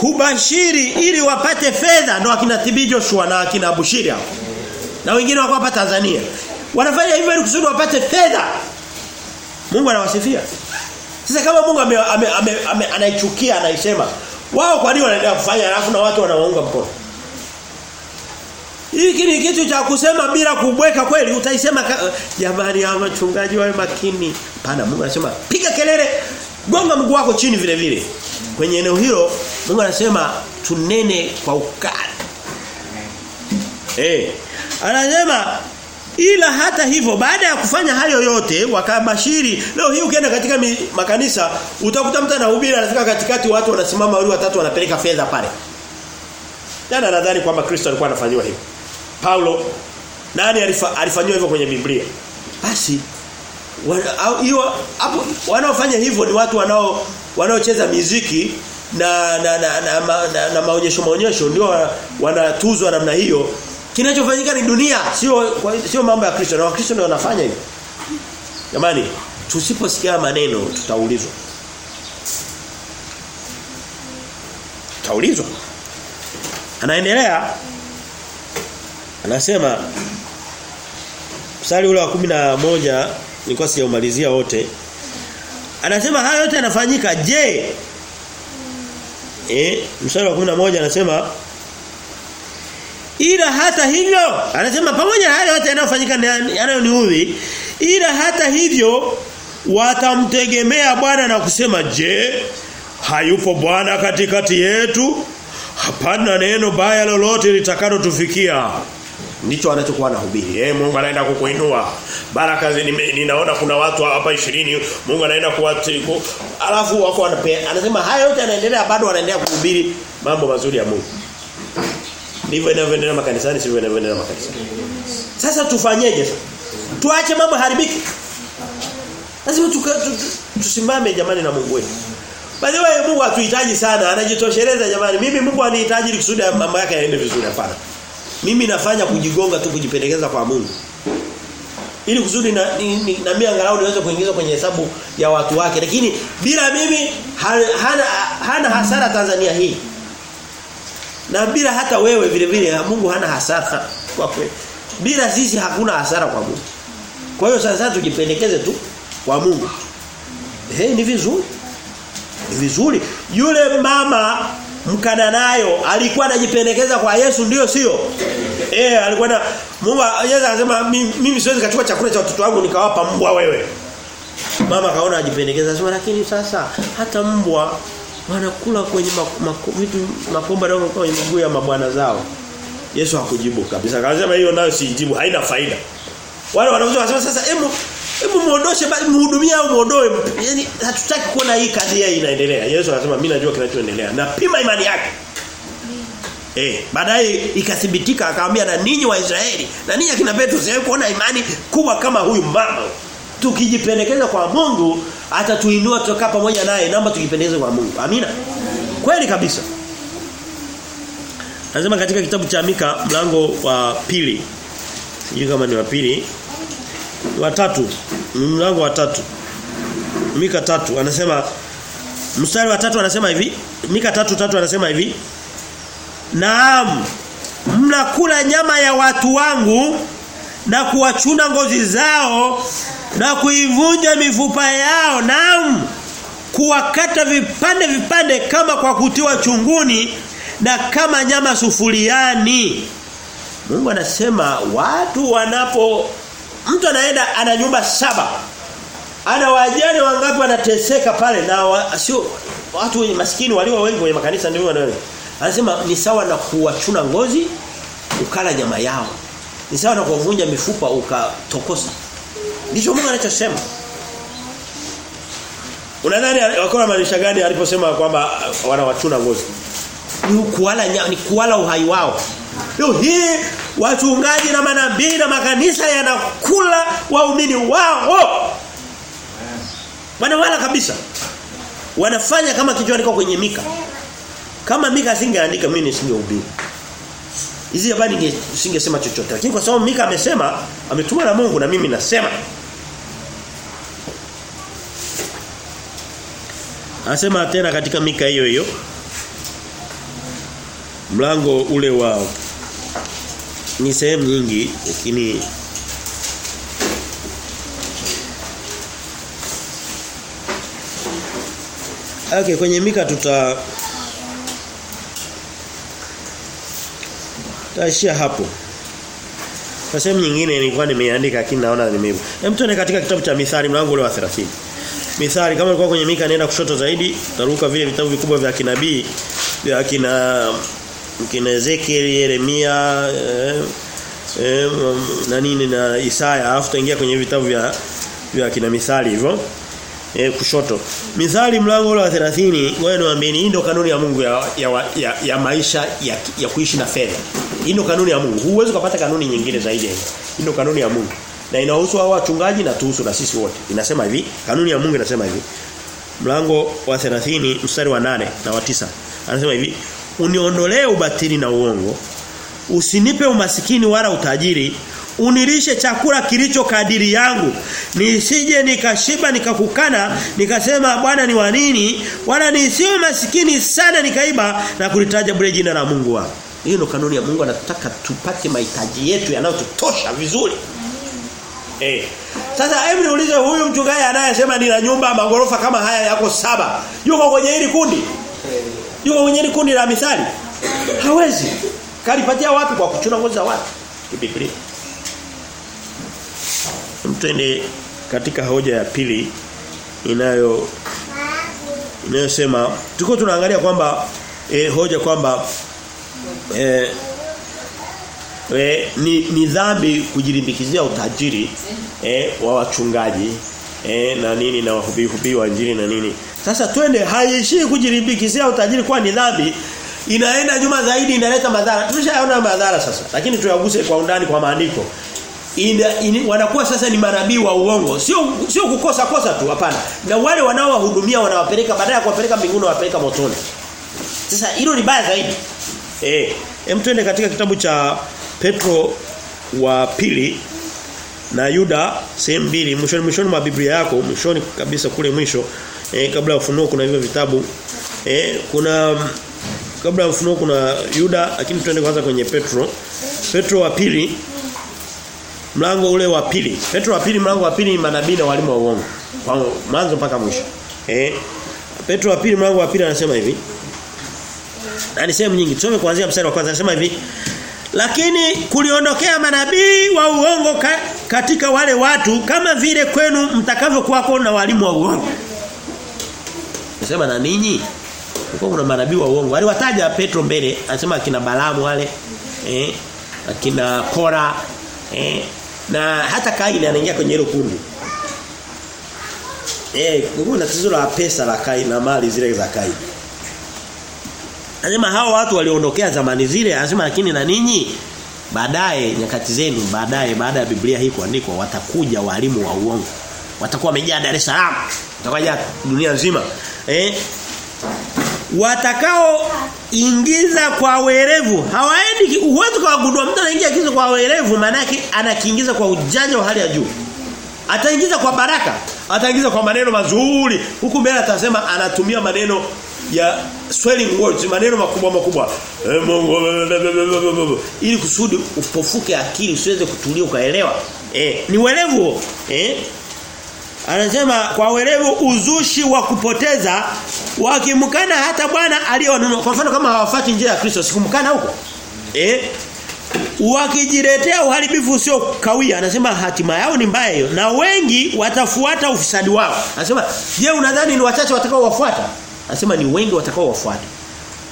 hubashiri ili wapate fedha ndo akina Thibijo Joshua na akina Bushiri hao. Na wengine wako hapa Tanzania. Wanafanya hivyo ili kusudi wapate fedha. Mungu anawasifia. Sasa kama Mungu ame, ame, ame, ame, anaichukia anaisema, wao kwa nini wanaendelea kufanya alafu na watu wanawaunga mkono? Hiki ni kitu cha kusema bila kubweka kweli utaisema jamani ya wachungaji wawe makini. Pana Mungu anasema piga kelele gonga mguu wako chini vile vile. Kwenye eneo hilo Mungu anasema tunene kwa ukali. Eh. Anasema ila hata hivyo baada ya kufanya hayo yote wakabashiri leo hii ukienda katika mi, makanisa utakuta mtu anahubiri anafika katikati watu wanasimama wale watatu wanapeleka fedha pale. Jana nadhani kwamba Kristo alikuwa anafanywa hivyo. Paulo nani alifa, alifanywa hivyo kwenye Biblia? Basi hiyo hapo wanaofanya hivyo ni watu wanao wanaocheza miziki na na na, na, na, na, na maonyesho maonyesho ndio wanatuzwa namna hiyo Kinachofanyika ni dunia, sio sio mambo ya Kristo. Na Wakristo ndio wanafanya hivyo. Jamani, tusiposikia maneno tutaulizwa. Tutaulizwa. Anaendelea anasema mstari ule wa moja nilikuwa sijaumalizia wote. Anasema haya yote yanafanyika je? Eh, mstari wa moja anasema ila hata hivyo anasema pamoja na hayo yote yanayofanyika yanayoniudhi ila hata hivyo watamtegemea Bwana na kusema je hayupo Bwana katikati yetu hapana neno baya lolote litakalo tufikia ndicho anachokuwa anahubiri eh Mungu anaenda kukuinua baraka ninaona kuna watu hapa 20 Mungu anaenda kuwatiku alafu wako wanapea anasema haya yote yanaendelea bado wanaendelea kuhubiri mambo mazuri ya Mungu Ndivyo inavyoendelea makanisani, sivyo inavyoendelea makanisani. Sasa tufanyeje sasa? Tuache mambo haribiki. Lazima tusimame jamani na Mungu wetu. By the Mungu atuhitaji sana, anajitosheleza jamani. Mimi Mungu anihitaji kusudi mambo yake yaende vizuri hapana. Mimi nafanya kujigonga tu kujipendekeza kwa Mungu. Ili kusudi na, na mimi angalau niweze kuingizwa kwenye hesabu ya watu wake. Lakini bila mimi hana hana hasara Tanzania hii. Na bila hata wewe vile vile Mungu hana hasara kwa kweli. Bila sisi hakuna hasara kwa Mungu. Kwa hiyo sasa tujipendekeze tu kwa Mungu. Eh ni vizuri. Ni vizuri. Yule mama mkananayo alikuwa anajipendekeza kwa Yesu ndio sio? Eh alikuwa na Mungu Yesu akasema mimi siwezi kachukua chakula cha watoto wangu nikawapa mbwa wewe. Mama kaona ajipendekeza sio lakini sasa hata mbwa wanakula kwenye vitu makomba ndio kwenye miguu ya mabwana zao. Yesu hakujibu kabisa. Akasema hiyo nayo sijibu haina faida. Wale wasema sasa hebu hebu muondoshe bali mhudumia au muondoe. Yaani hatutaki kuona hii kazi hii inaendelea. Yesu anasema mimi najua kinachoendelea. Napima imani yake. Eh, baadaye ikathibitika akamwambia na ninyi wa Israeli na ninyi akina Petro sio kuona imani kubwa kama huyu mama. Tukijipendekeza kwa Mungu atatuinua tutakaa pamoja naye naomba tujipendekeze kwa Mungu. Amina. Kweli kabisa. Anasema katika kitabu cha Mika mlango wa pili. Sijui kama ni wa pili. Wa tatu. Mlango wa tatu. Mika tatu anasema mstari wa tatu anasema hivi. Mika tatu tatu anasema hivi. Naam. Mnakula nyama ya watu wangu na kuwachuna ngozi zao na kuivunja mifupa yao naam kuwakata vipande vipande kama kwa kutiwa chunguni na kama nyama sufuriani Mungu anasema watu wanapo mtu anaenda ana nyumba saba. Ana wajane wangapi wanateseka pale na wa, sio watu wenye maskini walio wengi kwenye makanisa ndio wanaona anasema ni sawa na kuwachuna ngozi ukala nyama yao. Ni sawa na kuvunja mifupa ukatokosa. Ndicho Mungu anachosema. Unadhani wako maanisha gani aliposema kwamba wanawachuna ngozi? Ni kuwala ni kuwala uhai wao. Leo hii wachungaji na manabii na makanisa yanakula waumini wao. Wanawala kabisa. Wanafanya kama kichwa kwenye Mika. Kama Mika asingeandika mimi nisingehubiri. Hizi habari nisingesema chochote. Lakini kwa sababu Mika amesema, ametumwa na Mungu na mimi nasema. Anasema tena katika Mika hiyo hiyo mlango ule wa ni sehemu nyingi lakini Okay kwenye Mika tuta taishia hapo. Kwa sehemu nyingine nilikuwa nimeandika lakini naona nimeibu. Hem tuone katika kitabu cha Mithali mlango ule wa 30. Mithali kama ulikuwa kwenye Mika nenda kushoto zaidi, taruka vile vitabu vikubwa vya kinabii vya kina kina Ezekiel, Yeremia eh, eh, na nini na Isaya alafu taingia kwenye vitabu vya vya kina Mithali hivyo. Eh, kushoto. Mithali mlango wa 30, wewe niambieni hii ndio kanuni ya Mungu ya ya, ya, ya maisha ya, ya kuishi na fedha. Hii kanuni ya Mungu. Huwezi kupata kanuni nyingine zaidi. Hii ndio kanuni ya Mungu. Na inahusu hao wachungaji na tuhusu na sisi wote. Inasema hivi, kanuni ya Mungu inasema hivi. Mlango wa 30 mstari wa 8 na wa 9 Anasema hivi, uniondolee ubatili na uongo. Usinipe umasikini wala utajiri. Unilishe chakula kilicho kadiri yangu. Nisije nikashiba nikakukana nikasema Bwana ni wa nini? Wala nisiwe masikini sana nikaiba na kulitaja bure jina la Mungu wangu. Hiyo ndo kanuni ya Mungu anataka tupate mahitaji yetu yanayotutosha vizuri. Eh. Sasa hebu niulize huyu mchungaji anayesema nina nyumba magorofa kama haya yako saba. Yuko kwenye hili kundi? Yuko kwenye kundi la mithali? Hawezi. Kalipatia wapi kwa kuchuna ngozi za watu? Biblia. Mtende katika hoja ya pili inayo inayosema tuko tunaangalia kwamba e, hoja kwamba e, e, ni, ni dhambi kujilimbikizia utajiri e, wa wachungaji e, na nini na wahubiri hubiri wa injili na nini. Sasa twende haishii kujilimbikizia utajiri kwa ni dhambi inaenda nyuma zaidi inaleta madhara. Tumeshaona madhara sasa. Lakini tuyaguse kwa undani kwa maandiko. Ina, in, wanakuwa sasa ni manabii wa uongo. Sio sio kukosa kosa tu hapana. Na wale wanaowahudumia wanawapeleka badala ya kuwapeleka mbinguni wapeleka motoni. Sasa hilo ni baya zaidi. Eh, hem twende katika kitabu cha Petro wa pili na Yuda sehemu mbili mwishoni mwishoni mwa Biblia yako mwishoni kabisa kule mwisho eh, kabla ya ufunuo kuna hivyo vitabu eh, kuna kabla ya ufunuo kuna Yuda lakini tuende kwanza kwenye Petro. Petro wa pili mlango ule wa pili. Petro wa pili mlango wa pili ni manabii na walimu wa uongo. Kwa mwanzo mpaka mwisho. Eh Petro wa pili mlango wa pili anasema hivi. Na ni sehemu nyingi. Tusome kuanzia mstari wa kwanza. Anasema hivi lakini kuliondokea manabii wa uongo ka, katika wale watu kama vile kwenu mtakavyokuwako na walimu wa uongo Nasema na ninyi kulikuwa kuna manabii wa uongo. Aliwataja Petro mbele, anasema akina Balamu wale, eh, akina Kora, eh, na hata Kaini anaingia kwenye hilo kundi. Eh, kuna tatizo la pesa la Kaini na mali zile za Kaini. Anasema hao watu waliondokea zamani zile, anasema lakini na ninyi baadaye nyakati zenu baadaye baada ya Biblia hii kuandikwa watakuja walimu wa uongo. Watakuwa wamejaa Dar es Salaam, watakuja dunia nzima. Eh? Watakao ingiza kwa werevu. Hawaendi watu kwa kugundua mtu anaingia kizo kwa werevu maana yake anakiingiza kwa ujanja wa hali ya juu. Ataingiza kwa baraka, ataingiza kwa maneno mazuri. Huku mbele atasema anatumia maneno ya swelling words maneno makubwa makubwa eh, ili kusudi upofuke akili usiweze kutulia ukaelewa eh ni uelevu eh Anasema kwa uelevu uzushi wa kupoteza wakimkana hata Bwana aliyewanunua. Kwa mfano kama hawafuati njia ya Kristo sikumkana huko. Eh? Wakijiletea uharibifu usio kawia anasema hatima yao ni mbaya hiyo na wengi watafuata ufisadi wao. Anasema je unadhani ni wachache watakao wafuata? Anasema ni wengi watakao wafuata.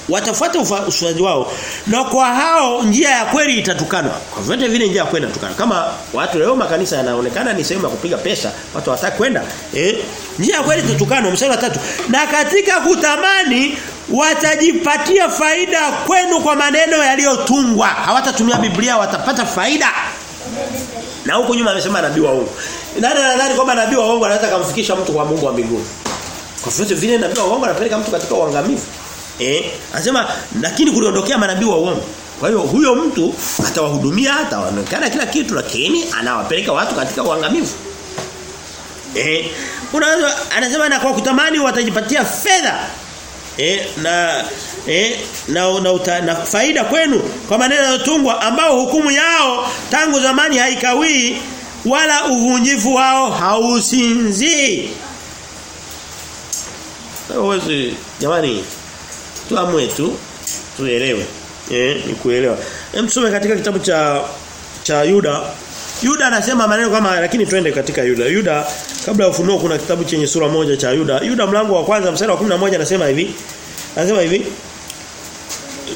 Watafuata ushuhudi wao na kwa hao njia ya kweli itatukana. Kwa vyote vile njia ya kweli itatukana. Kama watu leo makanisa yanaonekana ni sehemu ya kupiga pesa, watu hawataka kwenda. Eh? Njia ya kweli itatukana mstari tatu. Na katika kutamani watajipatia faida kwenu kwa maneno yaliyotungwa. Hawatatumia Biblia watapata faida. Na huko nyuma amesema nabii wa uongo. Nani anadhani kwamba nabii wa uongo anaweza kumfikisha mtu kwa Mungu wa mbinguni? Kwa vyote vile nabii wa uongo anapeleka mtu katika uangamivu. Eh, anasema lakini kuliondokea manabii wa uongo. Kwa hiyo huyo mtu atawahudumia ataonekana kila kitu lakini anawapeleka watu katika uangamivu. Eh, unaweza anasema na kwa kutamani watajipatia fedha. Eh, na eh, na, na, uta, na faida kwenu kwa maneno yotungwa ambao hukumu yao tangu zamani haikawii wala uvunjifu wao hausinzii. Wewe jamani tuamue tu tuelewe. Eh ni kuelewa hem tusome katika kitabu cha cha Yuda. Yuda anasema maneno kama lakini twende katika Yuda. Yuda kabla ya ufunuo kuna kitabu chenye sura moja cha Yuda. Yuda mlango wa kwanza mstari wa 11 anasema hivi. Anasema hivi.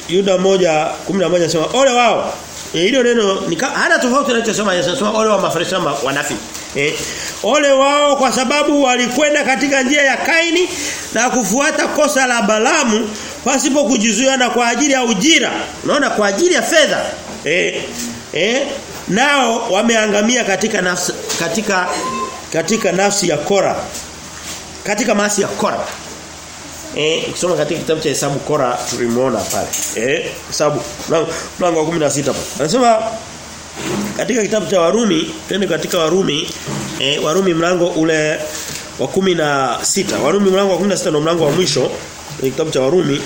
Yuda moja 11 anasema ole wao. Hilo e, neno ni hana tofauti na anachosema Yesu. Anasema ole wa mafarisayo wanafiki Eh, ole wao kwa sababu walikwenda katika njia ya Kaini na kufuata kosa la Balamu pasipo kujizuia na kwa ajili ya ujira. Unaona kwa ajili ya fedha. Eh, eh, nao wameangamia katika nafsi katika katika nafsi ya Kora. Katika maasi ya Kora. Eh, ukisoma katika kitabu cha Hesabu Kora tulimuona pale. Eh, Hesabu mlango wa 16 pale. Anasema katika kitabu cha Warumi twende katika Warumi eh, Warumi mlango ule wa kumi na sita. Warumi mlango wa 16 ndio mlango wa mwisho kwenye kitabu cha Warumi.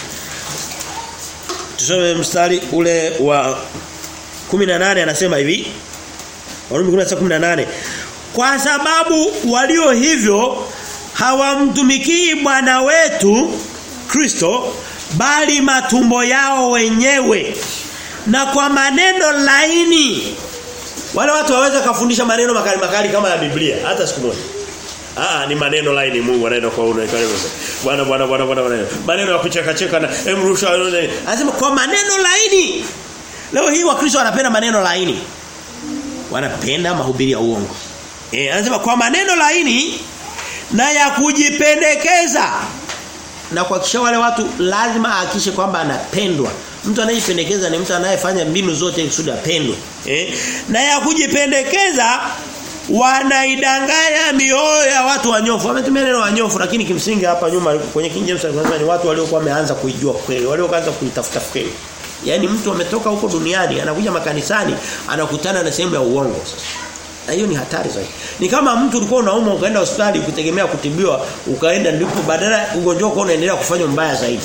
Tusome mstari ule wa 18 anasema hivi. Warumi 16:18 Kwa sababu walio hivyo hawamtumikii Bwana wetu Kristo bali matumbo yao wenyewe na kwa maneno laini wale watu waweza kufundisha maneno makali makali kama ya Biblia hata siku moja Ah ni maneno laini Mungu anaenda kwa una Bwana bwana bwana bwana bwana. Maneno ya kucheka cheka na emrusha anasema kwa maneno laini. Leo hii wakristo wanapenda maneno laini. Wanapenda mahubiri ya uongo. Eh anasema kwa maneno laini na ya kujipendekeza. Na kuhakikisha wale watu lazima ahakishe kwamba anapendwa. Mtu anayejipendekeza ni mtu anayefanya mbinu zote kusudi apendwe. Eh? Na ya kujipendekeza wanaidanganya mioyo ya watu wanyofu. Wametumia neno wanyofu lakini kimsingi hapa nyuma kwenye King James anasema ni watu waliokuwa wameanza kuijua kweli, walioanza kuitafuta kweli. Yaani mtu ametoka huko duniani anakuja makanisani anakutana na sehemu ya uongo sasa. Na hiyo ni hatari zaidi. Ni kama mtu ulikuwa unauma ukaenda hospitali kutegemea kutibiwa ukaenda ndipo badala ugonjwa wako unaendelea kufanya mbaya zaidi.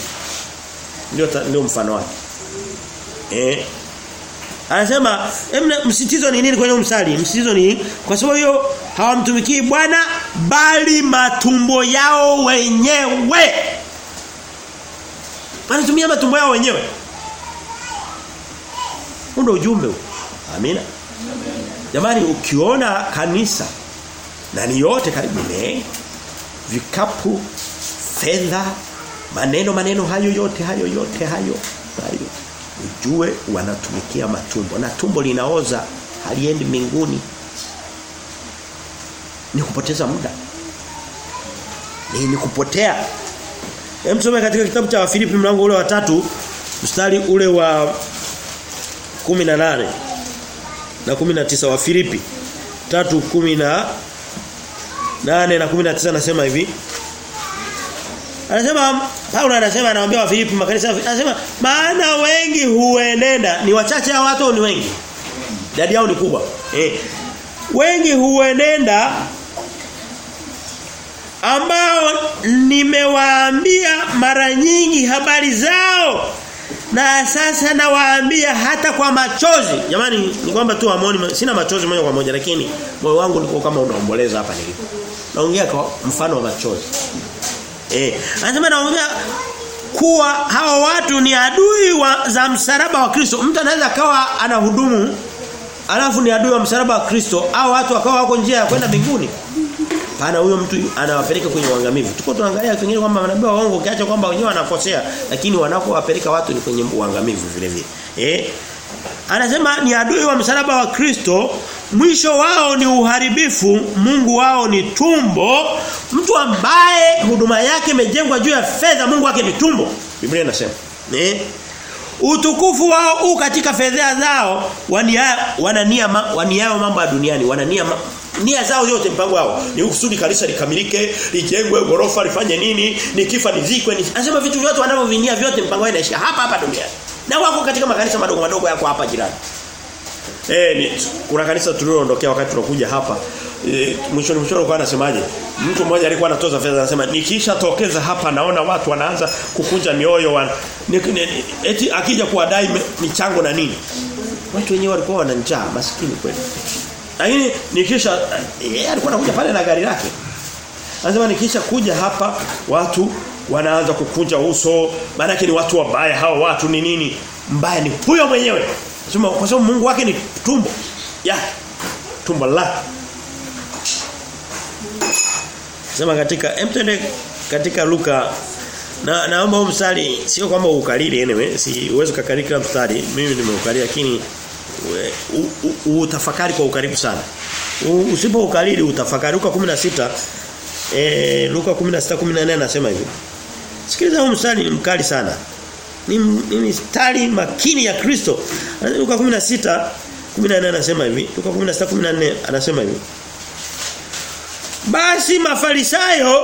Ndio ndio mfano wake. Eh Anasema msitizo ni nini kwenye msali? Msitizo ni kwa sababu hiyo hawamtumikii Bwana bali matumbo yao wenyewe. Wanatumia matumbo yao wenyewe. Ndio ujumbe huu. Amina. Jamani ukiona kanisa na ni yote karibu ne vikapu fedha maneno maneno hayo yote hayo yote hayo hayo ujue wanatumikia matumbo. Na tumbo linaoza haliendi mbinguni. Ni kupoteza muda. Ni, ni kupotea. Hem tusome katika kitabu cha Wafilipi mlango ule wa tatu mstari ule wa 18 na 19 wa Filipi. 3:10 nane na 19 nasema hivi Anasema Paulo anasema anawaambia Wafilipi makanisa anasema maana wengi huenenda ni wachache hao watu ni wengi. Idadi yao ni kubwa. Eh. Wengi huenenda ambao nimewaambia mara nyingi habari zao na sasa nawaambia hata kwa machozi jamani ni kwamba tu amoni sina machozi moja kwa moja lakini moyo wangu uko kama unaomboleza hapa nilipo naongea kwa mfano wa machozi eh anasema naongea kuwa hawa watu ni adui wa, za msalaba wa Kristo mtu anaweza kawa anahudumu alafu ni adui wa msalaba wa Kristo au watu wakawa wako njia ya kwenda mbinguni Pana huyo mtu anawapeleka kwenye uangamivu. Tuko tunaangalia pengine kwamba manabii waongo kiacha kwamba wenyewe wanakosea lakini wanapowapeleka watu ni kwenye uangamivu vile vile. Eh? Anasema ni adui wa msalaba wa Kristo, mwisho wao ni uharibifu, Mungu wao ni tumbo. Mtu ambaye huduma yake imejengwa juu ya fedha, Mungu wake ni tumbo. Biblia inasema. Eh? Utukufu wao u katika fedha zao wania wanania waniao mambo ya duniani wanania ma, nia zao yote mpango wao ni kusudi kanisa likamilike lijengwe gorofa lifanye nini nikifa nizikwe ni anasema vitu vyote wanavyovinia vyote mpango wao inaisha hapa hapa duniani na wako katika makanisa madogo madogo yako hapa jirani. Eh ni kuna kanisa tulioondokea wakati tunakuja hapa. E, mwishoni mwishoni kwa anasemaje mtu mmoja alikuwa anatoza fedha anasema nikisha tokeza hapa naona watu wanaanza kukunja mioyo wan, ni, ni, eti akija kuwadai michango na nini? Watu wenyewe walikuwa wana njaa maskini kweli. Lakini nikisha yeye alikuwa anakuja pale na gari lake. Anasema nikisha kuja hapa watu wanaanza kukunja uso. Maana ni watu wabaya. Hao watu ni nini? Mbaya ni huyo mwenyewe. Sema kwa sababu Mungu wake ni tumbo. Ya tumbo la Sema katika mtende katika Luka. Na naomba msali sio kwamba ukalili anyway. Si uwezo kukalika msali mimi nimeukalia lakini utafakari kwa ukaribu sana. Usipo ukalili utafakari. Luka 16 eh Luka 16:14 anasema hivi Sikiliza huu mstari ni mkali sana ni, ni mstari makini ya Kristo Luka 16 14 anasema hivi Luka 16 14 anasema hivi basi mafarisayo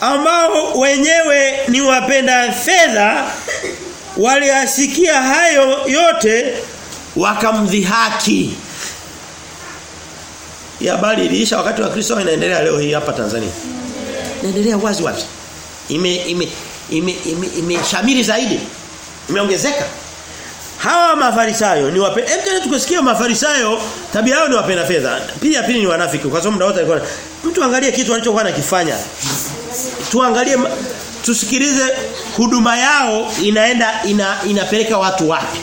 ambao wenyewe ni wapenda fedha waliasikia hayo yote wakamdhihaki. Ya habari iliisha wakati wa Kristo inaendelea leo hii hapa Tanzania. Inaendelea wazi wazi. Ime ime ime ime, ime zaidi. Imeongezeka. Hawa mafarisayo ni wapenda Hebu tukusikia mafarisayo tabia yao ni wapenda fedha. Pili ya pili ni wanafiki kwa sababu muda alikuwa mtu angalie kitu alichokuwa anakifanya. Tuangalie tusikilize huduma yao inaenda ina, inapeleka watu wapi.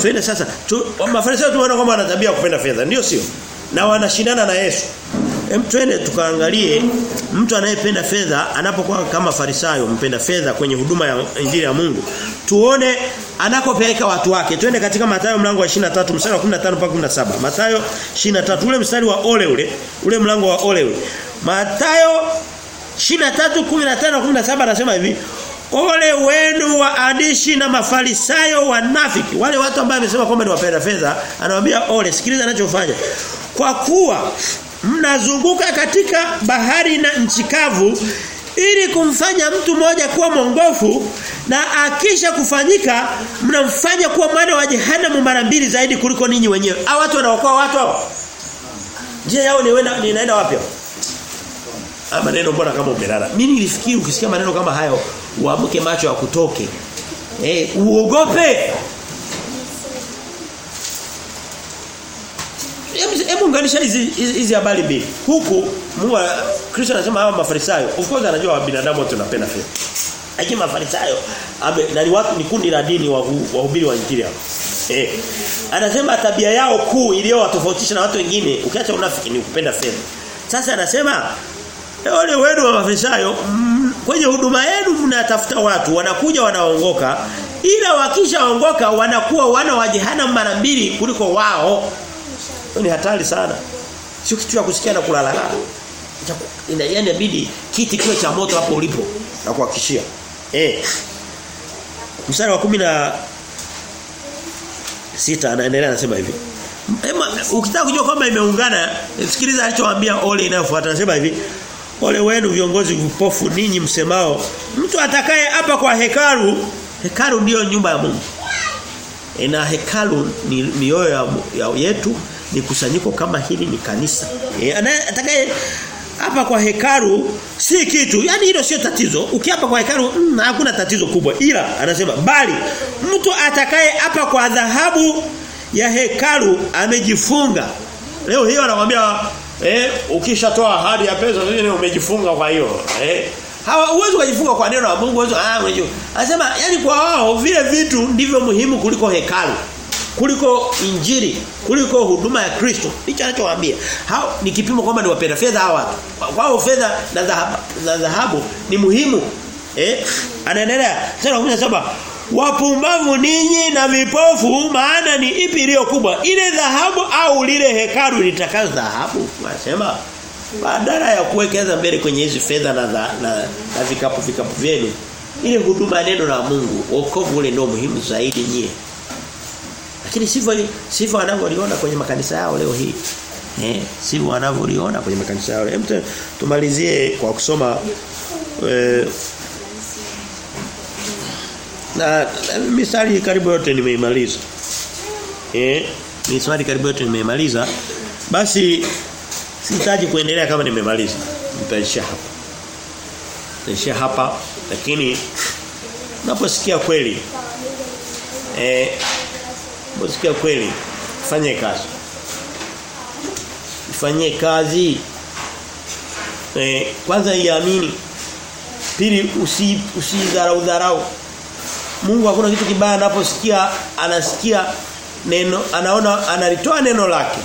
Twende sasa tu, mafarisayo tumeona kwamba wana tabia kupenda fedha ndio sio? Na wanashindana na Yesu. Hem twende tukaangalie mtu anayependa fedha anapokuwa kama farisayo mpenda fedha kwenye huduma ya injili ya Mungu. Tuone anakopeleka watu wake. Twende katika Mathayo mlango wa 23 mstari wa 15 mpaka 17. Mathayo 23 ule mstari wa ole ule, ule mlango wa ole ule. Mathayo 23:15 17 anasema hivi Ole wenu waandishi na mafarisayo wanafiki wale watu ambao wamesema kwamba ni wapenda fedha anawaambia ole sikiliza anachofanya kwa kuwa mnazunguka katika bahari na nchi kavu ili kumfanya mtu mmoja kuwa mwongofu na akisha kufanyika mnamfanya kuwa mwana wa jehanamu mara mbili zaidi kuliko ninyi wenyewe. Hao watu wanaokoa watu hao? Njia yao ni wenda ninaenda wapi Ah maneno mbona kama umelala? Mimi nilifikiri ukisikia maneno kama hayo uamke macho ya kutoke. Eh uogope Hebu unganisha hizi hizi habari mbili. Huku Mungu Kristo anasema hawa mafarisayo. Of course anajua binadamu wote wanapenda fedha. Lakini mafarisayo na ni watu ni kundi la dini wahubiri wa injili hapo. Eh. Anasema tabia yao kuu iliyowatofautisha na watu wengine ukiacha unafiki ni kupenda fedha. Sasa anasema wale wenu wa mafarisayo kwenye huduma yenu mnatafuta watu wanakuja wanaongoka ila wakishaongoka wanakuwa wana wa jehanamu mara mbili kuliko wao ni hatari sana. Sio kitu cha kusikia na kulala lala. Ina yani inabidi kiti kiwe cha moto hapo ulipo na kuhakikishia. Eh. Mstari wa kumi na sita anaendelea anasema hivi. Ema, ukitaka kujua kwamba imeungana, sikiliza alichowaambia ole inayofuata anasema hivi. Ole wenu viongozi vipofu ninyi msemao, mtu atakaye hapa kwa hekalu, hekalu ndiyo nyumba ya Mungu. E na hekalu ni mioyo ya, ya yetu ni kusanyiko kama hili ni kanisa. E, atakaye hapa kwa hekaru si kitu. Yaani hilo sio tatizo. Ukiapa kwa hekaru mm, hakuna tatizo kubwa. Ila anasema bali mtu atakaye hapa kwa dhahabu ya hekaru amejifunga. Leo hiyo anamwambia eh ukishatoa ahadi ya pesa sasa umejifunga kwa hiyo. Eh Hawa uwezo kujifunga kwa neno la Mungu uwezo ah unajua. Anasema yani kwa wao vile vitu ndivyo muhimu kuliko hekalu. Kuliko injili, kuliko huduma ya Kristo. hicho anachowaambia. Hao ni kipimo kwamba ni wapenda fedha hawa watu. Kwao fedha na dhahabu na dhahabu ni muhimu. Eh? Anaendelea. sura saba wapumbavu ninyi na vipofu maana ni ipi iliyo kubwa ile dhahabu au lile hekalu litakazo dhahabu anasema badala ya kuwekeza mbele kwenye hizi fedha na, na, na, na vikapu vikapu vyenu ile huduma ya neno la Mungu wokovu ule ndio muhimu zaidi nyie lakini sivyo sivyo wanavyoliona kwenye makanisa yao leo hii. Eh sivyo wanavyoliona kwenye makanisa yao hem tumalizie kwa kusoma eh, na, misali karibu yote nimeimaliza. Eh misali karibu yote nimeimaliza. Basi sihitaji kuendelea kama nimemaliza. Nitaishia hapa. Nitaishia hapa lakini naposikia kweli eh unaposikia kweli fanye kazi fanye kazi eh kwanza iamini pili usi usidharau dharau Mungu hakuna kitu kibaya anaposikia anasikia neno anaona analitoa neno lake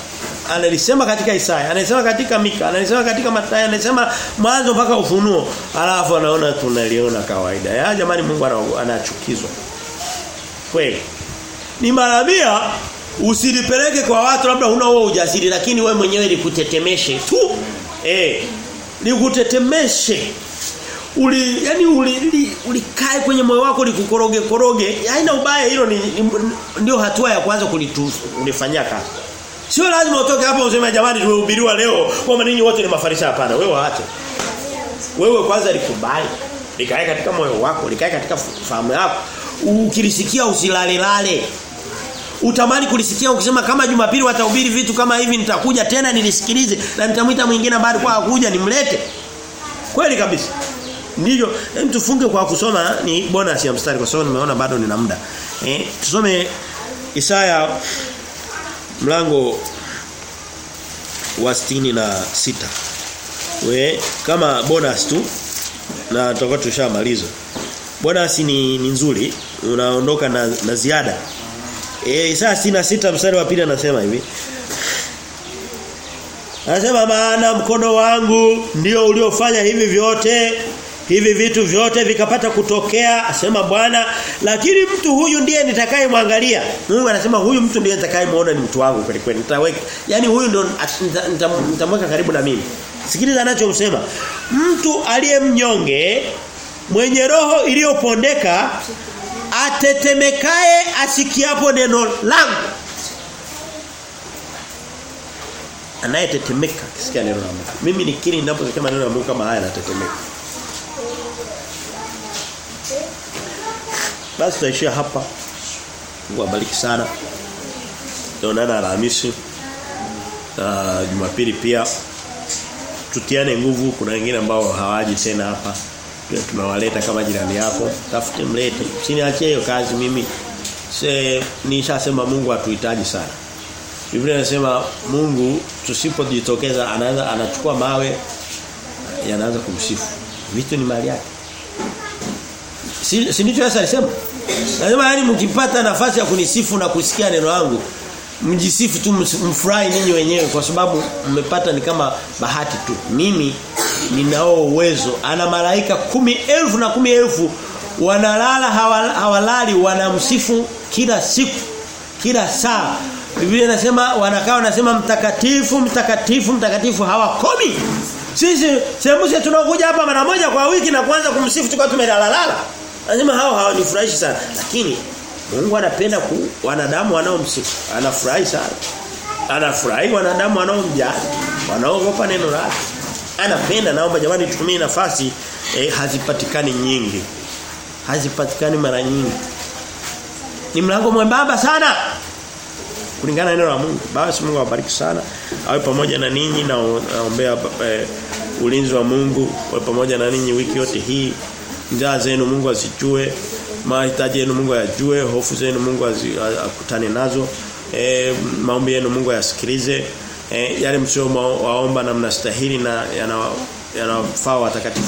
analisema katika Isaya, analisema katika Mika, analisema katika Mathayo, analisema mwanzo mpaka ufunuo. Alafu anaona tunaliona kawaida. Ya jamani Mungu anachukizwa. Kweli. Ni maramia usilipeleke kwa watu labda huna huo ujasiri lakini we mwenyewe likutetemeshe tu. Eh. Likutetemeshe. Uli yani uli ulikae kwenye moyo wako likukoroge koroge. Haina ubaya hilo ni, ni, ndio hatua ya kwanza kulifanyia kazi. Sio lazima utoke hapa useme jamani tumehubiriwa leo kwamba ninyi wote ni mafarisayo hapana. Wewe waache. Wewe kwanza likubali. Likae katika moyo wako, likae katika fahamu yako. Ukilisikia usilale lale. Utamani kulisikia ukisema kama Jumapili watahubiri vitu kama hivi nitakuja tena nilisikilize na nitamwita mwingine baada kwa kuja nimlete. Kweli kabisa. Ndivyo hem tufunge kwa kusoma ni bonus ya mstari kwa sababu nimeona bado nina muda. Eh tusome Isaya mlango wa sitini na sita we kama bonus tu na tutakuwa tushamaliza bonus ni, ni nzuri unaondoka na, na ziada eh Isaya 66 mstari wa pili anasema hivi. Anasema maana mkono wangu ndio uliofanya hivi vyote hivi vitu vyote vikapata kutokea asema Bwana. Lakini mtu huyu ndiye nitakayemwangalia. Mungu anasema huyu mtu ndiye nitakayemuona ni mtu wangu kweli kweli nitaweka. Yani huyu ndo nitamweka karibu na mimi. Sikiliza anachomsema. Mtu aliyemnyonge mwenye roho iliyopondeka atetemekae asikiapo neno langu anayetetemeka kisikia neno la Mungu mimi nikiri ninaposema neno la Mungu kama haya natetemeka Basi tutaishia hapa. Mungu abariki sana. Tuonana Alhamisi. Na Jumapili pia tutiane nguvu kuna wengine ambao hawaji tena hapa. Pia tunawaleta kama jirani yako. Tafute mlete. Usiniachie hiyo kazi mimi. Se nishasema Mungu atuhitaji sana. Biblia inasema Mungu tusipojitokeza anaanza anachukua mawe yanaanza kumsifu. Vitu ni mali yake. Si, si ndicho Yesu alisema? Lazima yani mkipata nafasi ya kunisifu na kusikia neno langu mjisifu tu mfurahi ninyi wenyewe kwa sababu mmepata ni kama bahati tu. Mimi ninao uwezo. Ana malaika kumi elfu na kumi elfu wanalala hawalali wanamsifu kila siku kila saa. Biblia inasema wanakaa wanasema mtakatifu mtakatifu mtakatifu hawakomi. Sisi sehemu tunakuja hapa mara moja kwa wiki na kuanza kumsifu tukao tumelalala. lazima hao hawanifurahishi sana lakini Mungu anapenda ku wanadamu wanaomsifu. Anafurahi sana. Anafurahi wanadamu wanaomjali, wanaogopa neno lake. Anapenda naomba jamani tutumie nafasi eh, hazipatikani nyingi. Hazipatikani mara nyingi. Ni mlango mwembamba sana. Kulingana na neno la Mungu. Basi Mungu awabariki sana. Awe pamoja na ninyi na naombea eh, ulinzi wa Mungu awe pamoja na ninyi wiki yote hii. Njaa zenu Mungu azijue, mahitaji yenu Mungu ayajue, hofu zenu Mungu akutane nazo. E, maombi yenu Mungu ayasikilize. E, yale msio waomba na mnastahili na yanafaa yana watakatifu